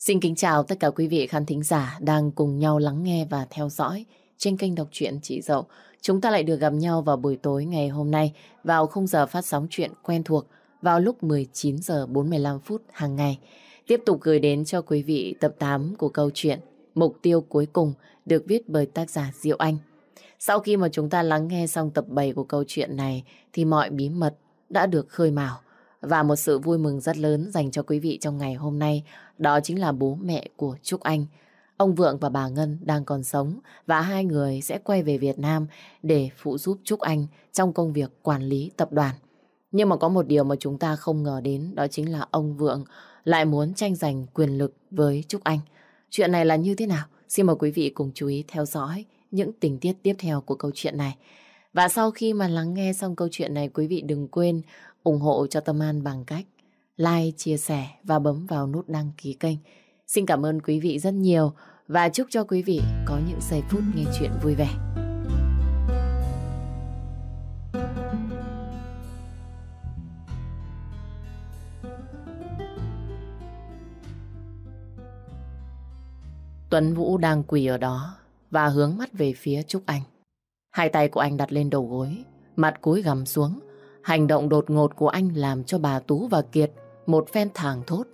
Xin kính chào tất cả quý vị khán thính giả đang cùng nhau lắng nghe và theo dõi trên kênh đọc truyện Chị Dậu. Chúng ta lại được gặp nhau vào buổi tối ngày hôm nay vào khung giờ phát sóng chuyện quen thuộc vào lúc 19 giờ 45 phút hàng ngày. Tiếp tục gửi đến cho quý vị tập 8 của câu chuyện Mục tiêu cuối cùng được viết bởi tác giả Diệu Anh. Sau khi mà chúng ta lắng nghe xong tập 7 của câu chuyện này thì mọi bí mật đã được khơi mào và một sự vui mừng rất lớn dành cho quý vị trong ngày hôm nay đó chính là bố mẹ của Trúc Anh. Ông Vượng và bà Ngân đang còn sống và hai người sẽ quay về Việt Nam để phụ giúp Trúc Anh trong công việc quản lý tập đoàn. Nhưng mà có một điều mà chúng ta không ngờ đến đó chính là ông Vượng lại muốn tranh giành quyền lực với Trúc Anh. Chuyện này là như thế nào? Xin mời quý vị cùng chú ý theo dõi những tình tiết tiếp theo của câu chuyện này. Và sau khi mà lắng nghe xong câu chuyện này, quý vị đừng quên ủng hộ cho Tâm An bằng cách like, chia sẻ và bấm vào nút đăng ký kênh. Xin cảm ơn quý vị rất nhiều và chúc cho quý vị có những giây phút nghe chuyện vui vẻ. Tuấn Vũ đang quỳ ở đó và hướng mắt về phía Trúc Anh. Hai tay của anh đặt lên đầu gối, mặt cúi gằm xuống. Hành động đột ngột của anh làm cho bà Tú và Kiệt một phen thảng thốt.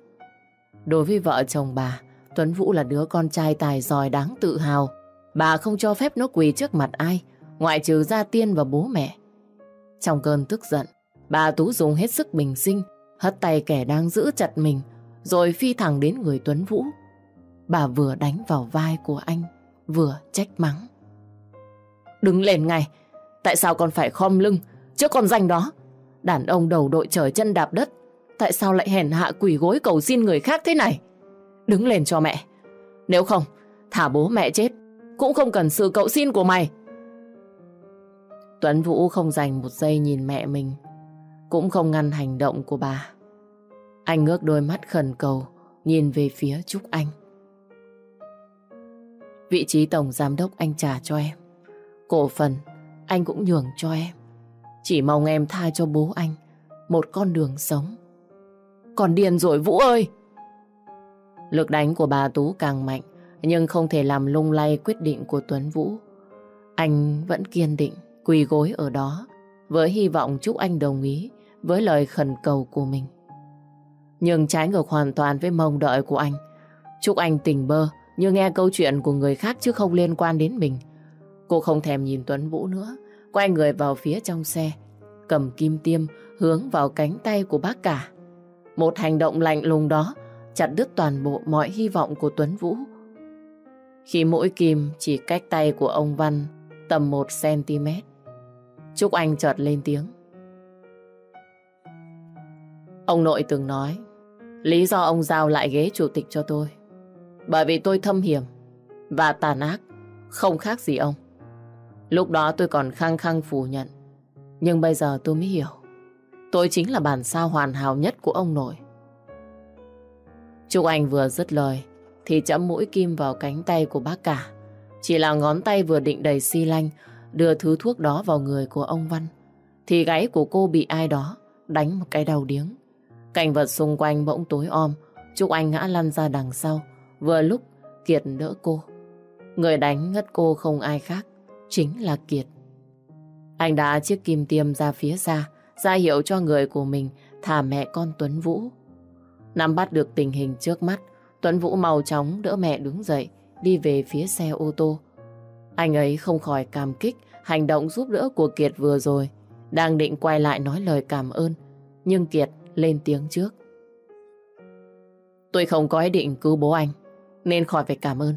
Đối với vợ chồng bà, Tuấn Vũ là đứa con trai tài giỏi đáng tự hào. Bà không cho phép nó quỳ trước mặt ai, ngoại trừ gia tiên và bố mẹ. Trong cơn tức giận, bà Tú dùng hết sức bình sinh, hất tay kẻ đang giữ chặt mình, rồi phi thẳng đến người Tuấn Vũ. Bà vừa đánh vào vai của anh, vừa trách mắng. Đứng lên ngay, tại sao con phải khom lưng trước con danh đó? Đàn ông đầu đội trời chân đạp đất, tại sao lại hèn hạ quỷ gối cầu xin người khác thế này? Đứng lên cho mẹ. Nếu không, thả bố mẹ chết, cũng không cần sự cậu xin của mày. Tuấn Vũ không dành một giây nhìn mẹ mình, cũng không ngăn hành động của bà. Anh ngước đôi mắt khẩn cầu, nhìn về phía Trúc Anh. Vị trí tổng giám đốc anh trả cho em. Cổ phần anh cũng nhường cho em. Chỉ mong em tha cho bố anh một con đường sống. Còn điên rồi Vũ ơi! Lực đánh của bà Tú càng mạnh nhưng không thể làm lung lay quyết định của Tuấn Vũ. Anh vẫn kiên định quỳ gối ở đó với hy vọng chúc anh đồng ý với lời khẩn cầu của mình. Nhưng trái ngược hoàn toàn với mong đợi của anh. Trúc Anh tỉnh bơ như nghe câu chuyện của người khác chứ không liên quan đến mình. Cô không thèm nhìn Tuấn Vũ nữa, quay người vào phía trong xe, cầm kim tiêm hướng vào cánh tay của bác cả. Một hành động lạnh lùng đó chặt đứt toàn bộ mọi hy vọng của Tuấn Vũ. Khi mũi kim chỉ cách tay của ông Văn tầm 1cm, Trúc Anh chợt lên tiếng. Ông nội từng nói, lý do ông giao lại ghế chủ tịch cho tôi bởi vì tôi thâm hiểm và tàn ác, không khác gì ông. Lúc đó tôi còn khăng khăng phủ nhận. Nhưng bây giờ tôi mới hiểu. Tôi chính là bản sao hoàn hảo nhất của ông nội. Trúc Anh vừa dứt lời thì chấm mũi kim vào cánh tay của bác cả. Chỉ là ngón tay vừa định đầy xi lanh đưa thứ thuốc đó vào người của ông Văn. Thì gáy của cô bị ai đó đánh một cái đầu điếng. Cảnh vật xung quanh bỗng tối om. Trúc Anh ngã lăn ra đằng sau Vừa lúc Kiệt đỡ cô. Người đánh ngất cô không ai khác, chính là Kiệt. Anh đã chiếc kim tiêm ra phía xa, ra hiệu cho người của mình thả mẹ con Tuấn Vũ. Nắm bắt được tình hình trước mắt, Tuấn Vũ mau chóng đỡ mẹ đứng dậy, đi về phía xe ô tô. Anh ấy không khỏi cảm kích hành động giúp đỡ của Kiệt vừa rồi. Đang định quay lại nói lời cảm ơn, nhưng Kiệt lên tiếng trước. Tôi không có ý định cứu bố anh nên khỏi phải cảm ơn.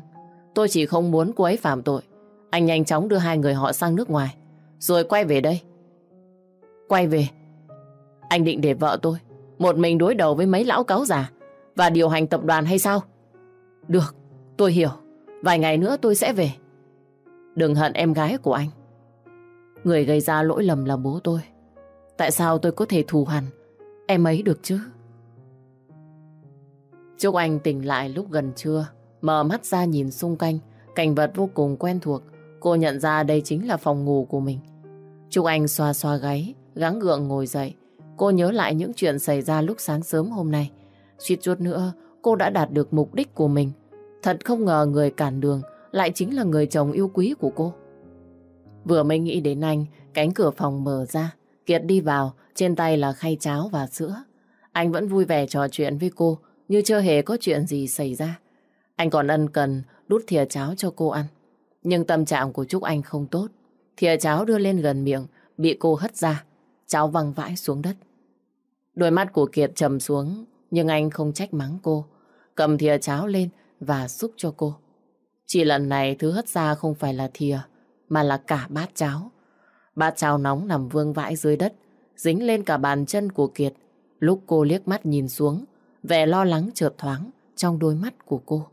Tôi chỉ không muốn cô ấy phạm tội. Anh nhanh chóng đưa hai người họ sang nước ngoài, rồi quay về đây. Quay về? Anh định để vợ tôi một mình đối đầu với mấy lão cáo già và điều hành tập đoàn hay sao? Được, tôi hiểu. Vài ngày nữa tôi sẽ về. Đừng hận em gái của anh. Người gây ra lỗi lầm là bố tôi. Tại sao tôi có thể thù hằn em ấy được chứ? Trúc Anh tỉnh lại lúc gần trưa. Mở mắt ra nhìn xung quanh, cảnh vật vô cùng quen thuộc. Cô nhận ra đây chính là phòng ngủ của mình. Trúc Anh xoa xoa gáy, gắng gượng ngồi dậy. Cô nhớ lại những chuyện xảy ra lúc sáng sớm hôm nay. Suýt chút nữa, cô đã đạt được mục đích của mình. Thật không ngờ người cản đường lại chính là người chồng yêu quý của cô. Vừa mới nghĩ đến anh, cánh cửa phòng mở ra. Kiệt đi vào, trên tay là khay cháo và sữa. Anh vẫn vui vẻ trò chuyện với cô, như chưa hề có chuyện gì xảy ra. Anh còn ân cần đút thìa cháo cho cô ăn. Nhưng tâm trạng của Trúc Anh không tốt. Thìa cháo đưa lên gần miệng, bị cô hất ra. Cháo văng vãi xuống đất. Đôi mắt của Kiệt trầm xuống, nhưng anh không trách mắng cô. Cầm thìa cháo lên và xúc cho cô. Chỉ lần này thứ hất ra không phải là thìa, mà là cả bát cháo. Bát cháo nóng nằm vương vãi dưới đất, dính lên cả bàn chân của Kiệt. Lúc cô liếc mắt nhìn xuống, vẻ lo lắng chợt thoáng trong đôi mắt của cô.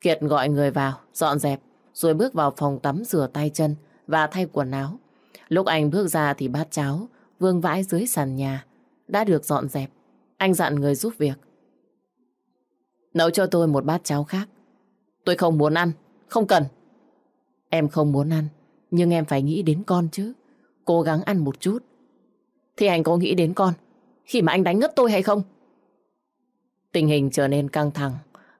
Kiệt gọi người vào, dọn dẹp, rồi bước vào phòng tắm rửa tay chân và thay quần áo. Lúc anh bước ra thì bát cháo vương vãi dưới sàn nhà đã được dọn dẹp. Anh dặn người giúp việc. Nấu cho tôi một bát cháo khác. Tôi không muốn ăn, không cần. Em không muốn ăn, nhưng em phải nghĩ đến con chứ. Cố gắng ăn một chút. Thì anh có nghĩ đến con khi mà anh đánh ngất tôi hay không? Tình hình trở nên căng thẳng.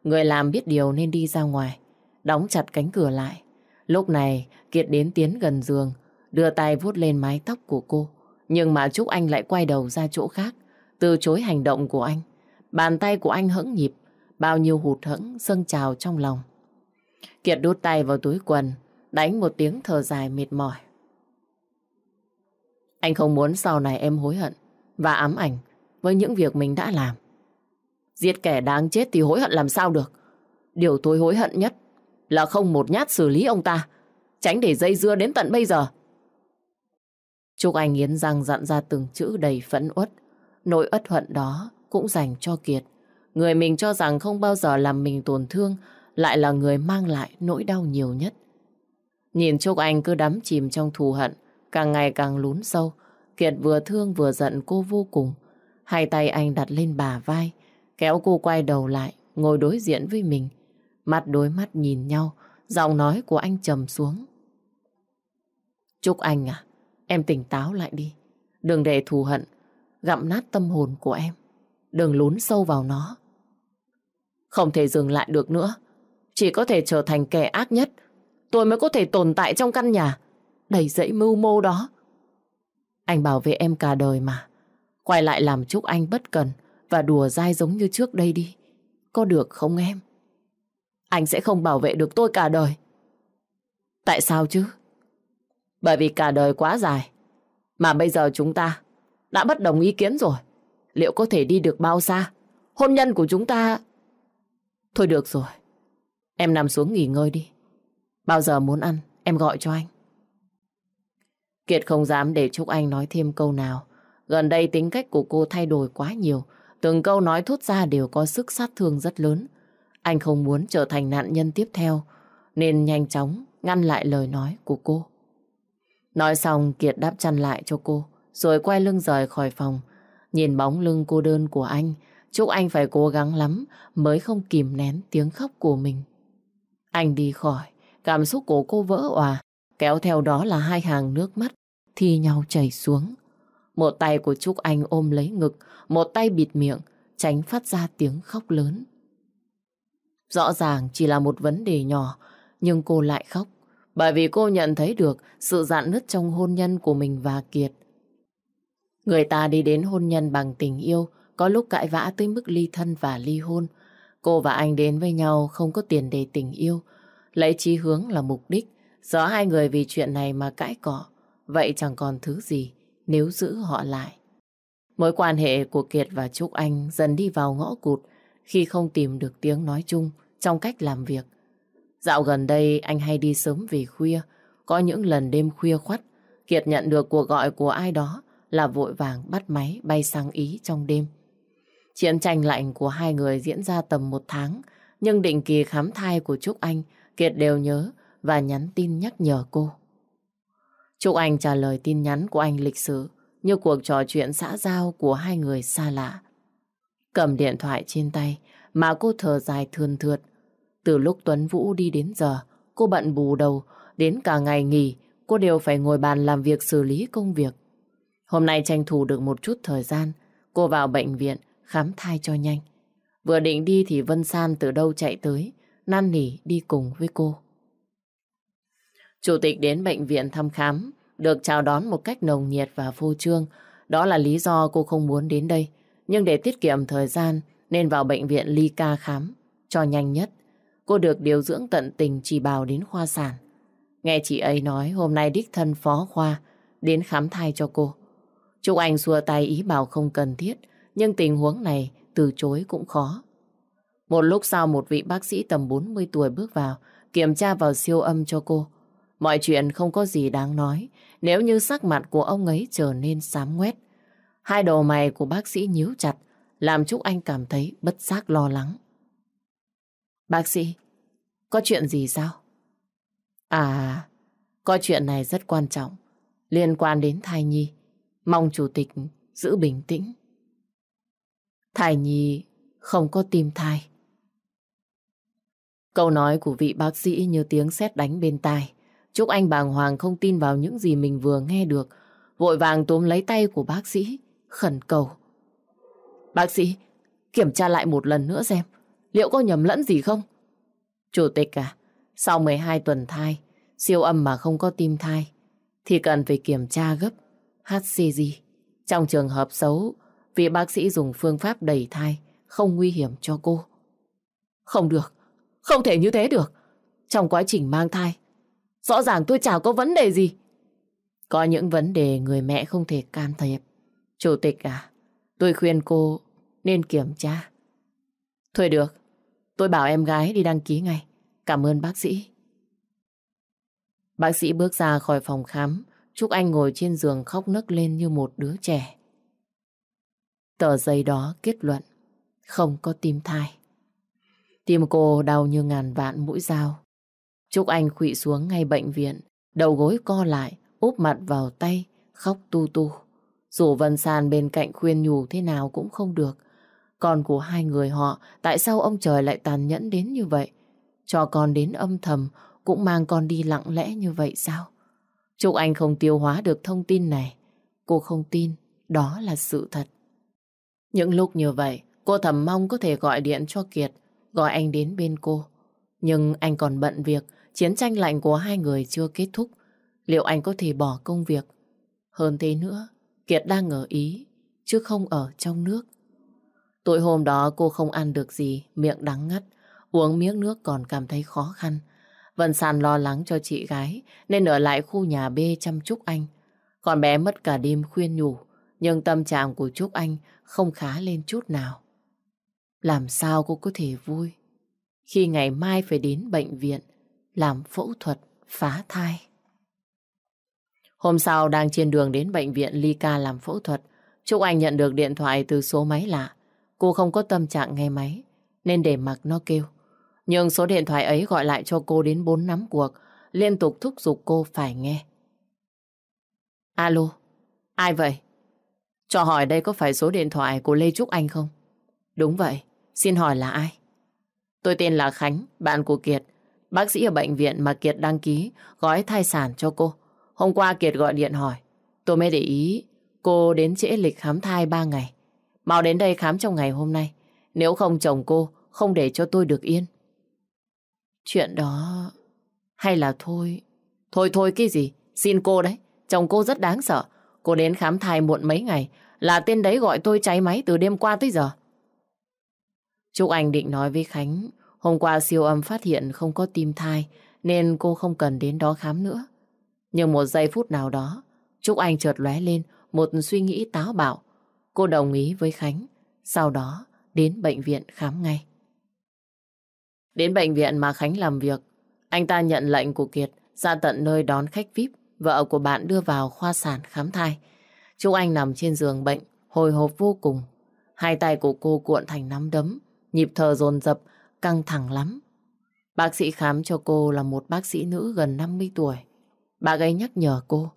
Người làm biết điều nên đi ra ngoài, đóng chặt cánh cửa lại. Lúc này, Kiệt đến tiến gần giường, đưa tay vuốt lên mái tóc của cô. Nhưng mà Trúc Anh lại quay đầu ra chỗ khác, từ chối hành động của anh. Bàn tay của anh hững nhịp, bao nhiêu hụt hẫng dâng trào trong lòng. Kiệt đút tay vào túi quần, đánh một tiếng thở dài mệt mỏi. Anh không muốn sau này em hối hận và ám ảnh với những việc mình đã làm. Giết kẻ đáng chết thì hối hận làm sao được. Điều tôi hối hận nhất là không một nhát xử lý ông ta, tránh để dây dưa đến tận bây giờ. Trúc Anh nghiến răng dặn ra từng chữ đầy phẫn uất. Nỗi ất hận đó cũng dành cho Kiệt. Người mình cho rằng không bao giờ làm mình tổn thương lại là người mang lại nỗi đau nhiều nhất. Nhìn Trúc Anh cứ đắm chìm trong thù hận, càng ngày càng lún sâu. Kiệt vừa thương vừa giận cô vô cùng. Hai tay anh đặt lên bà vai, kéo cô quay đầu lại, ngồi đối diện với mình. Mắt đối mắt nhìn nhau, giọng nói của anh trầm xuống. Chúc Anh à, em tỉnh táo lại đi. Đừng để thù hận gặm nát tâm hồn của em. Đừng lún sâu vào nó. Không thể dừng lại được nữa. Chỉ có thể trở thành kẻ ác nhất. Tôi mới có thể tồn tại trong căn nhà. Đầy dẫy mưu mô đó. Anh bảo vệ em cả đời mà. Quay lại làm chúc anh bất cần và đùa dai giống như trước đây đi. Có được không em? Anh sẽ không bảo vệ được tôi cả đời. Tại sao chứ? Bởi vì cả đời quá dài. Mà bây giờ chúng ta đã bất đồng ý kiến rồi. Liệu có thể đi được bao xa? Hôn nhân của chúng ta... Thôi được rồi. Em nằm xuống nghỉ ngơi đi. Bao giờ muốn ăn, em gọi cho anh. Kiệt không dám để Trúc Anh nói thêm câu nào. Gần đây tính cách của cô thay đổi quá nhiều. Từng câu nói thốt ra đều có sức sát thương rất lớn. Anh không muốn trở thành nạn nhân tiếp theo, nên nhanh chóng ngăn lại lời nói của cô. Nói xong Kiệt đáp chăn lại cho cô, rồi quay lưng rời khỏi phòng. Nhìn bóng lưng cô đơn của anh, Chúc anh phải cố gắng lắm mới không kìm nén tiếng khóc của mình. Anh đi khỏi, cảm xúc của cô vỡ òa, kéo theo đó là hai hàng nước mắt thi nhau chảy xuống. Một tay của Trúc Anh ôm lấy ngực, một tay bịt miệng, tránh phát ra tiếng khóc lớn. Rõ ràng chỉ là một vấn đề nhỏ, nhưng cô lại khóc, bởi vì cô nhận thấy được sự dạn nứt trong hôn nhân của mình và Kiệt. Người ta đi đến hôn nhân bằng tình yêu, có lúc cãi vã tới mức ly thân và ly hôn. Cô và anh đến với nhau không có tiền để tình yêu, lấy chí hướng là mục đích. Giờ hai người vì chuyện này mà cãi cọ, vậy chẳng còn thứ gì nếu giữ họ lại. Mối quan hệ của Kiệt và Trúc Anh dần đi vào ngõ cụt khi không tìm được tiếng nói chung trong cách làm việc. Dạo gần đây anh hay đi sớm về khuya, có những lần đêm khuya khoắt, Kiệt nhận được cuộc gọi của ai đó là vội vàng bắt máy bay sang Ý trong đêm. Chiến tranh lạnh của hai người diễn ra tầm một tháng, nhưng định kỳ khám thai của Trúc Anh, Kiệt đều nhớ và nhắn tin nhắc nhở cô. Trúc Anh trả lời tin nhắn của anh lịch sử, như cuộc trò chuyện xã giao của hai người xa lạ. Cầm điện thoại trên tay mà cô thở dài thườn thượt. Từ lúc Tuấn Vũ đi đến giờ, cô bận bù đầu, đến cả ngày nghỉ, cô đều phải ngồi bàn làm việc xử lý công việc. Hôm nay tranh thủ được một chút thời gian, cô vào bệnh viện khám thai cho nhanh. Vừa định đi thì Vân San từ đâu chạy tới, năn nỉ đi cùng với cô. Chủ tịch đến bệnh viện thăm khám, được chào đón một cách nồng nhiệt và phô trương. Đó là lý do cô không muốn đến đây. Nhưng để tiết kiệm thời gian nên vào bệnh viện Ly Ca khám cho nhanh nhất. Cô được điều dưỡng tận tình chỉ bảo đến khoa sản. Nghe chị ấy nói hôm nay đích thân phó khoa đến khám thai cho cô. Trúc Anh xua tay ý bảo không cần thiết, nhưng tình huống này từ chối cũng khó. Một lúc sau một vị bác sĩ tầm 40 tuổi bước vào, kiểm tra vào siêu âm cho cô. Mọi chuyện không có gì đáng nói, nếu như sắc mặt của ông ấy trở nên xám ngoét. Hai đầu mày của bác sĩ nhíu chặt, làm Trúc Anh cảm thấy bất giác lo lắng. Bác sĩ, có chuyện gì sao? À, có chuyện này rất quan trọng, liên quan đến thai nhi. Mong chủ tịch giữ bình tĩnh. Thai nhi không có tim thai. Câu nói của vị bác sĩ như tiếng sét đánh bên tai. Trúc Anh bàng hoàng không tin vào những gì mình vừa nghe được. Vội vàng túm lấy tay của bác sĩ, khẩn cầu. Bác sĩ, kiểm tra lại một lần nữa xem, liệu có nhầm lẫn gì không? Chủ tịch à, sau 12 tuần thai, siêu âm mà không có tim thai, thì cần phải kiểm tra gấp HCG. Trong trường hợp xấu, vị bác sĩ dùng phương pháp đẩy thai, không nguy hiểm cho cô. Không được, không thể như thế được. Trong quá trình mang thai, rõ ràng tôi chả có vấn đề gì. Có những vấn đề người mẹ không thể can thiệp. Chủ tịch à, tôi khuyên cô nên kiểm tra. Thôi được, tôi bảo em gái đi đăng ký ngay. Cảm ơn bác sĩ. Bác sĩ bước ra khỏi phòng khám, Trúc Anh ngồi trên giường khóc nấc lên như một đứa trẻ. Tờ giấy đó kết luận, không có tim thai. Tim cô đau như ngàn vạn mũi dao. Trúc Anh khụy xuống ngay bệnh viện, đầu gối co lại, úp mặt vào tay, khóc tu tu. Dù Vân Sàn bên cạnh khuyên nhủ thế nào cũng không được. Con của hai người họ, tại sao ông trời lại tàn nhẫn đến như vậy? Cho con đến âm thầm, cũng mang con đi lặng lẽ như vậy sao? Trúc Anh không tiêu hóa được thông tin này. Cô không tin, đó là sự thật. Những lúc như vậy, cô thầm mong có thể gọi điện cho Kiệt, gọi anh đến bên cô. Nhưng anh còn bận việc, chiến tranh lạnh của hai người chưa kết thúc. Liệu anh có thể bỏ công việc? Hơn thế nữa, Kiệt đang ở Ý, chứ không ở trong nước. Tối hôm đó cô không ăn được gì, miệng đắng ngắt, uống miếng nước còn cảm thấy khó khăn. Vân Sàn lo lắng cho chị gái nên ở lại khu nhà B chăm Trúc Anh. Còn bé mất cả đêm khuyên nhủ, nhưng tâm trạng của Trúc Anh không khá lên chút nào. Làm sao cô có thể vui khi ngày mai phải đến bệnh viện làm phẫu thuật phá thai? Hôm sau đang trên đường đến bệnh viện Ly Ca làm phẫu thuật, Trúc Anh nhận được điện thoại từ số máy lạ. Cô không có tâm trạng nghe máy, nên để mặc nó kêu. Nhưng số điện thoại ấy gọi lại cho cô đến bốn nắm cuộc, liên tục thúc giục cô phải nghe. Alo, ai vậy? Cho hỏi đây có phải số điện thoại của Lê Trúc Anh không? Đúng vậy, xin hỏi là ai? Tôi tên là Khánh, bạn của Kiệt. Bác sĩ ở bệnh viện mà Kiệt đăng ký gói thai sản cho cô. Hôm qua Kiệt gọi điện hỏi. Tôi mới để ý cô đến trễ lịch khám thai 3 ngày. Mau đến đây khám trong ngày hôm nay. Nếu không chồng cô, không để cho tôi được yên. Chuyện đó... Hay là thôi... Thôi thôi, cái gì? Xin cô đấy. Chồng cô rất đáng sợ. Cô đến khám thai muộn mấy ngày. Là tên đấy gọi tôi cháy máy từ đêm qua tới giờ. Trúc Anh định nói với Khánh. Hôm qua siêu âm phát hiện không có tim thai. Nên cô không cần đến đó khám nữa. Nhưng một giây phút nào đó. Trúc Anh chợt lóe lên một suy nghĩ táo bạo. Cô đồng ý với Khánh. Sau đó đến bệnh viện khám ngay. Đến bệnh viện mà Khánh làm việc, anh ta nhận lệnh của Kiệt ra tận nơi đón khách VIP, vợ của bạn đưa vào khoa sản khám thai. Trúc Anh nằm trên giường bệnh, hồi hộp vô cùng. Hai tay của cô cuộn thành nắm đấm, nhịp thở dồn dập, căng thẳng lắm. Bác sĩ khám cho cô là một bác sĩ nữ gần 50 tuổi. Bà ấy nhắc nhở cô.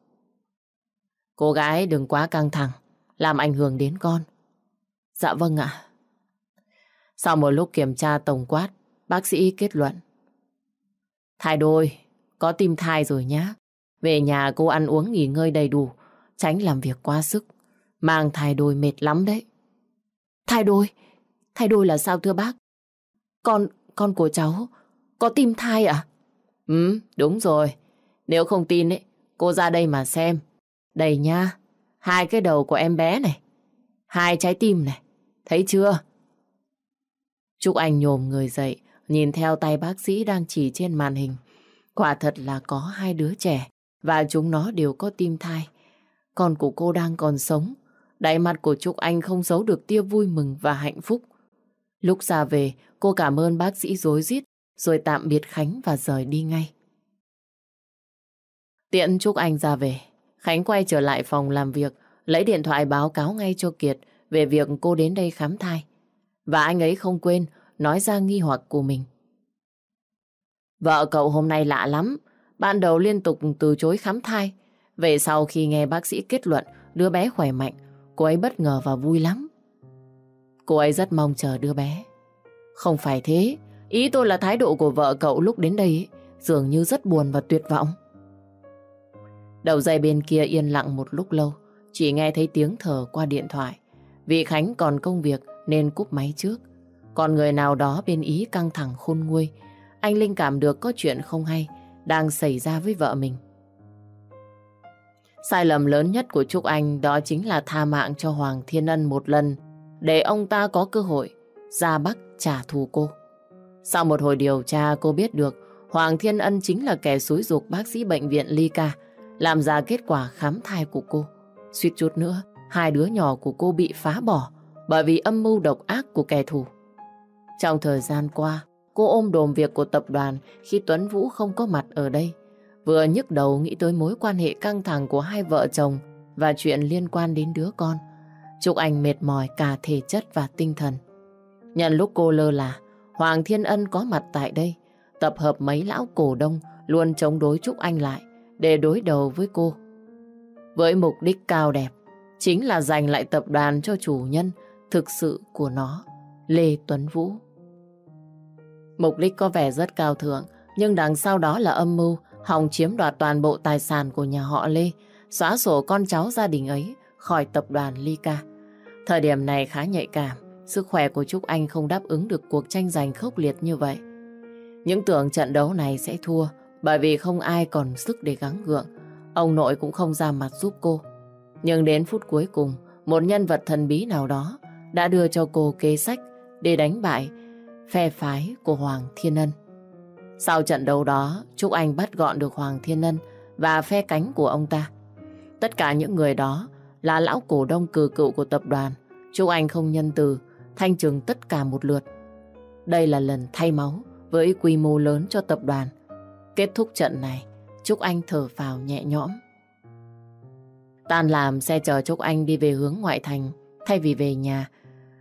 Cô gái đừng quá căng thẳng, làm ảnh hưởng đến con. Dạ vâng ạ. Sau một lúc kiểm tra tổng quát, Bác sĩ kết luận. Thai đôi, có tim thai rồi nhá. Về nhà cô ăn uống nghỉ ngơi đầy đủ, tránh làm việc quá sức. Mang thai đôi mệt lắm đấy. Thai đôi? thai đôi là sao thưa bác? Con, con của cháu, có tim thai à? Ừ, đúng rồi. Nếu không tin ấy, cô ra đây mà xem. Đây nha, hai cái đầu của em bé này. Hai trái tim này, thấy chưa? Trúc Anh nhồm người dậy, nhìn theo tay bác sĩ đang chỉ trên màn hình. Quả thật là có hai đứa trẻ, và chúng nó đều có tim thai. Con của cô đang còn sống. Đáy mặt của Trúc Anh không giấu được tia vui mừng và hạnh phúc. Lúc ra về, cô cảm ơn bác sĩ dối rít rồi tạm biệt Khánh và rời đi ngay. Tiện Trúc Anh ra về, Khánh quay trở lại phòng làm việc, lấy điện thoại báo cáo ngay cho Kiệt về việc cô đến đây khám thai. Và anh ấy không quên nói ra nghi hoặc của mình. Vợ cậu hôm nay lạ lắm, ban đầu liên tục từ chối khám thai. Về sau khi nghe bác sĩ kết luận đứa bé khỏe mạnh, cô ấy bất ngờ và vui lắm. Cô ấy rất mong chờ đứa bé. Không phải thế, ý tôi là thái độ của vợ cậu lúc đến đây ấy, dường như rất buồn và tuyệt vọng. Đầu dây bên kia yên lặng một lúc lâu, chỉ nghe thấy tiếng thở qua điện thoại. Vì Khánh còn công việc nên cúp máy trước. Còn người nào đó bên Ý căng thẳng khôn nguôi, anh Linh cảm được có chuyện không hay đang xảy ra với vợ mình. Sai lầm lớn nhất của Trúc Anh đó chính là tha mạng cho Hoàng Thiên Ân một lần để ông ta có cơ hội ra Bắc trả thù cô. Sau một hồi điều tra cô biết được Hoàng Thiên Ân chính là kẻ xúi dục bác sĩ bệnh viện Ly Ca làm ra kết quả khám thai của cô. Suýt chút nữa, hai đứa nhỏ của cô bị phá bỏ bởi vì âm mưu độc ác của kẻ thù. Trong thời gian qua, cô ôm đồm việc của tập đoàn khi Tuấn Vũ không có mặt ở đây. Vừa nhức đầu nghĩ tới mối quan hệ căng thẳng của hai vợ chồng và chuyện liên quan đến đứa con. Trúc Anh mệt mỏi cả thể chất và tinh thần. Nhận lúc cô lơ là, Hoàng Thiên Ân có mặt tại đây, tập hợp mấy lão cổ đông luôn chống đối Trúc Anh lại để đối đầu với cô. Với mục đích cao đẹp, chính là giành lại tập đoàn cho chủ nhân thực sự của nó, Lê Tuấn Vũ. Mục đích có vẻ rất cao thượng, nhưng đằng sau đó là âm mưu hòng chiếm đoạt toàn bộ tài sản của nhà họ Lê, xóa sổ con cháu gia đình ấy khỏi tập đoàn Ly Ca. Thời điểm này khá nhạy cảm, sức khỏe của Trúc Anh không đáp ứng được cuộc tranh giành khốc liệt như vậy. Những tưởng trận đấu này sẽ thua bởi vì không ai còn sức để gắng gượng. Ông nội cũng không ra mặt giúp cô. Nhưng đến phút cuối cùng, một nhân vật thần bí nào đó đã đưa cho cô kế sách để đánh bại phe phái của Hoàng Thiên Ân. Sau trận đấu đó, Trúc Anh bắt gọn được Hoàng Thiên Ân và phe cánh của ông ta. Tất cả những người đó là lão cổ đông cử cựu của tập đoàn. Trúc Anh không nhân từ, thanh trừng tất cả một lượt. Đây là lần thay máu với quy mô lớn cho tập đoàn. Kết thúc trận này, Trúc Anh thở vào nhẹ nhõm. Tan làm xe chờ Trúc Anh đi về hướng ngoại thành thay vì về nhà.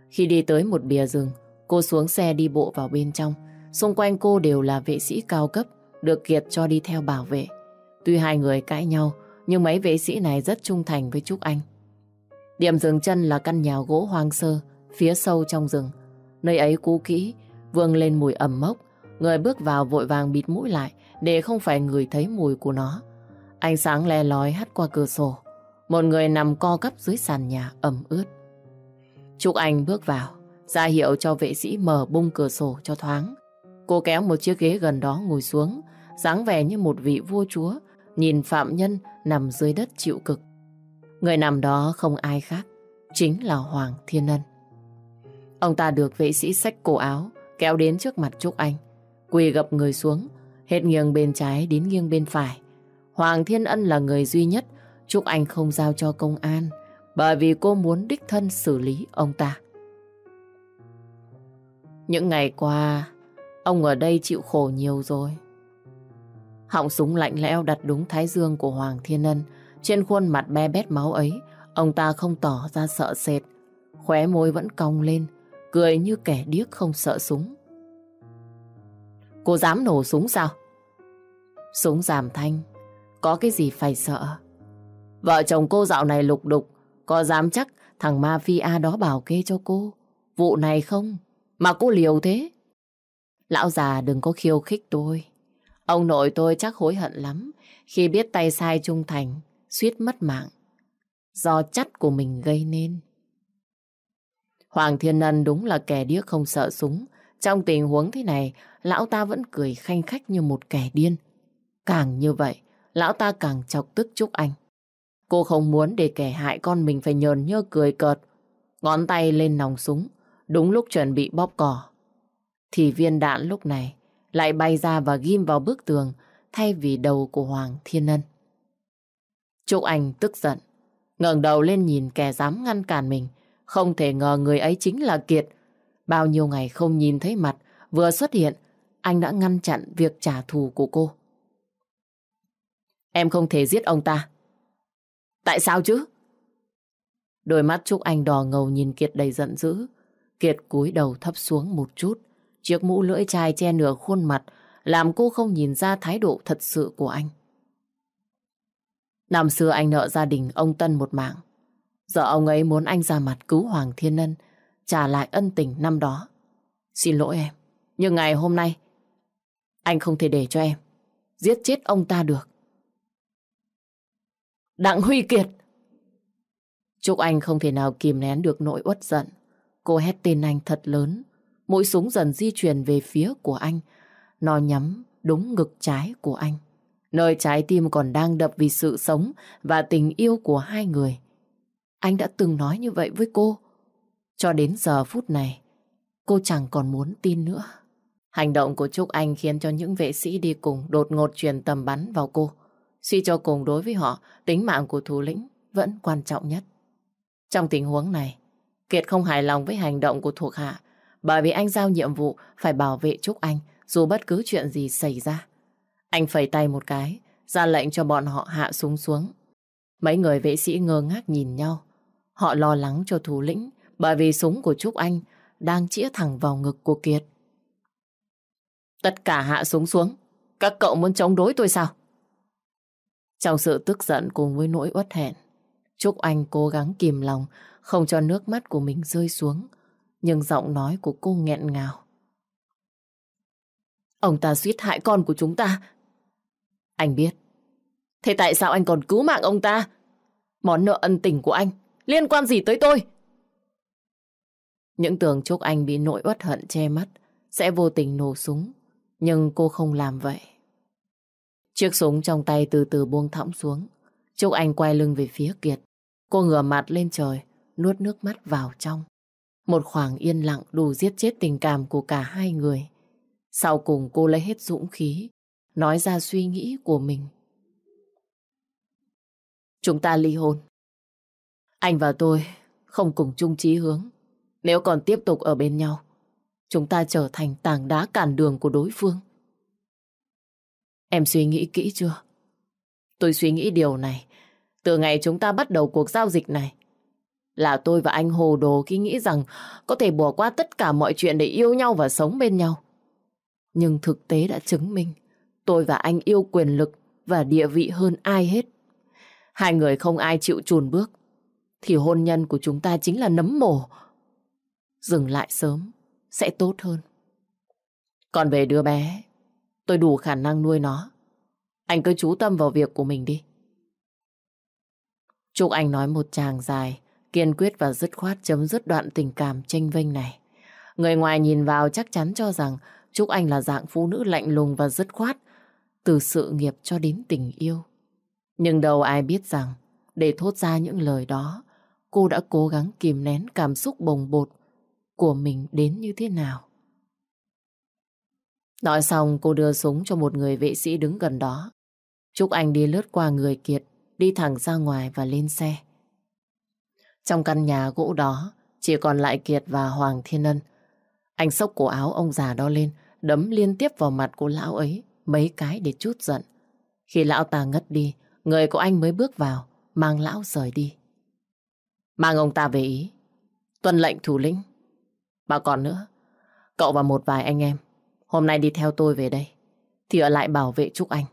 Khi đi tới một bìa rừng, cô xuống xe đi bộ vào bên trong. Xung quanh cô đều là vệ sĩ cao cấp, được Kiệt cho đi theo bảo vệ. Tuy hai người cãi nhau, nhưng mấy vệ sĩ này rất trung thành với Trúc Anh. Điểm dừng chân là căn nhà gỗ hoang sơ, phía sâu trong rừng. Nơi ấy cũ kỹ, vương lên mùi ẩm mốc. Người bước vào vội vàng bịt mũi lại để không phải người thấy mùi của nó. Ánh sáng le lói hắt qua cửa sổ. Một người nằm co cắp dưới sàn nhà ẩm ướt. Trúc Anh bước vào, ra hiệu cho vệ sĩ mở bung cửa sổ cho thoáng. Cô kéo một chiếc ghế gần đó ngồi xuống, dáng vẻ như một vị vua chúa, nhìn phạm nhân nằm dưới đất chịu cực. Người nằm đó không ai khác, chính là Hoàng Thiên Ân. Ông ta được vệ sĩ xách cổ áo, kéo đến trước mặt Trúc Anh. Quỳ gập người xuống, hết nghiêng bên trái đến nghiêng bên phải. Hoàng Thiên Ân là người duy nhất Trúc Anh không giao cho công an, bởi vì cô muốn đích thân xử lý ông ta. Những ngày qua, ông ở đây chịu khổ nhiều rồi. Họng súng lạnh lẽo đặt đúng thái dương của Hoàng Thiên Ân. Trên khuôn mặt be bét máu ấy, ông ta không tỏ ra sợ sệt. Khóe môi vẫn cong lên, cười như kẻ điếc không sợ súng. Cô dám nổ súng sao? Súng giảm thanh, có cái gì phải sợ? Vợ chồng cô dạo này lục đục, có dám chắc thằng mafia đó bảo kê cho cô? Vụ này không? Mà cô liều thế? Lão già đừng có khiêu khích tôi. Ông nội tôi chắc hối hận lắm khi biết tay sai trung thành, suýt mất mạng. Do chắt của mình gây nên. Hoàng Thiên Ân đúng là kẻ điếc không sợ súng. Trong tình huống thế này, lão ta vẫn cười khanh khách như một kẻ điên. Càng như vậy, lão ta càng chọc tức Trúc Anh. Cô không muốn để kẻ hại con mình phải nhờn nhơ cười cợt. Ngón tay lên nòng súng, đúng lúc chuẩn bị bóp cò. Thì viên đạn lúc này lại bay ra và ghim vào bức tường thay vì đầu của Hoàng Thiên Ân. Trúc Anh tức giận, ngẩng đầu lên nhìn kẻ dám ngăn cản mình. Không thể ngờ người ấy chính là Kiệt. Bao nhiêu ngày không nhìn thấy mặt, vừa xuất hiện, anh đã ngăn chặn việc trả thù của cô. Em không thể giết ông ta. Tại sao chứ? Đôi mắt Trúc Anh đỏ ngầu nhìn Kiệt đầy giận dữ. Kiệt cúi đầu thấp xuống một chút. Chiếc mũ lưỡi chai che nửa khuôn mặt làm cô không nhìn ra thái độ thật sự của anh. Năm xưa anh nợ gia đình ông Tân một mạng. Giờ ông ấy muốn anh ra mặt cứu Hoàng Thiên Ân, trả lại ân tình năm đó. Xin lỗi em, nhưng ngày hôm nay, anh không thể để cho em giết chết ông ta được. Đặng Huy Kiệt! Trúc Anh không thể nào kìm nén được nỗi uất giận. Cô hét tên anh thật lớn. Mũi súng dần di chuyển về phía của anh. Nó nhắm đúng ngực trái của anh. Nơi trái tim còn đang đập vì sự sống và tình yêu của hai người. Anh đã từng nói như vậy với cô. Cho đến giờ phút này, cô chẳng còn muốn tin nữa. Hành động của Trúc Anh khiến cho những vệ sĩ đi cùng đột ngột truyền tầm bắn vào cô. Suy cho cùng đối với họ, tính mạng của thủ lĩnh vẫn quan trọng nhất. Trong tình huống này, Kiệt không hài lòng với hành động của thuộc hạ bởi vì anh giao nhiệm vụ phải bảo vệ Trúc Anh dù bất cứ chuyện gì xảy ra. Anh phẩy tay một cái, ra lệnh cho bọn họ hạ súng xuống. Mấy người vệ sĩ ngơ ngác nhìn nhau. Họ lo lắng cho thủ lĩnh bởi vì súng của Trúc Anh đang chĩa thẳng vào ngực của Kiệt. Tất cả hạ súng xuống. Các cậu muốn chống đối tôi sao? Trong sự tức giận cùng với nỗi uất hẹn, Trúc Anh cố gắng kìm lòng, không cho nước mắt của mình rơi xuống. Nhưng giọng nói của cô nghẹn ngào. Ông ta suýt hại con của chúng ta. Anh biết. Thế tại sao anh còn cứu mạng ông ta? Món nợ ân tình của anh liên quan gì tới tôi? Những tưởng Trúc Anh bị nỗi uất hận che mắt sẽ vô tình nổ súng. Nhưng cô không làm vậy. Chiếc súng trong tay từ từ buông thõng xuống. Trúc Anh quay lưng về phía Kiệt. Cô ngửa mặt lên trời, nuốt nước mắt vào trong. Một khoảng yên lặng đủ giết chết tình cảm của cả hai người. Sau cùng cô lấy hết dũng khí, nói ra suy nghĩ của mình. Chúng ta ly hôn. Anh và tôi không cùng chung chí hướng. Nếu còn tiếp tục ở bên nhau, chúng ta trở thành tảng đá cản đường của đối phương. Em suy nghĩ kỹ chưa? Tôi suy nghĩ điều này. Từ ngày chúng ta bắt đầu cuộc giao dịch này, là tôi và anh hồ đồ khi nghĩ rằng có thể bỏ qua tất cả mọi chuyện để yêu nhau và sống bên nhau. Nhưng thực tế đã chứng minh tôi và anh yêu quyền lực và địa vị hơn ai hết. Hai người không ai chịu chùn bước thì hôn nhân của chúng ta chính là nấm mồ. Dừng lại sớm sẽ tốt hơn. Còn về đứa bé, tôi đủ khả năng nuôi nó. Anh cứ chú tâm vào việc của mình đi. Trúc Anh nói một tràng dài, kiên quyết và dứt khoát chấm dứt đoạn tình cảm tranh vinh này. Người ngoài nhìn vào chắc chắn cho rằng Trúc Anh là dạng phụ nữ lạnh lùng và dứt khoát, từ sự nghiệp cho đến tình yêu. Nhưng đâu ai biết rằng, để thốt ra những lời đó, cô đã cố gắng kìm nén cảm xúc bồng bột của mình đến như thế nào. Nói xong cô đưa súng cho một người vệ sĩ đứng gần đó. Trúc Anh đi lướt qua người Kiệt, đi thẳng ra ngoài và lên xe. Trong căn nhà gỗ đó, chỉ còn lại Kiệt và Hoàng Thiên Ân. Anh xốc cổ áo ông già đó lên, đấm liên tiếp vào mặt của lão ấy mấy cái để chút giận. Khi lão ta ngất đi, người của anh mới bước vào, mang lão rời đi. Mang ông ta về Ý. Tuân lệnh thủ lĩnh. Bà còn nữa, cậu và một vài anh em, hôm nay đi theo tôi về đây, thì ở lại bảo vệ Trúc Anh.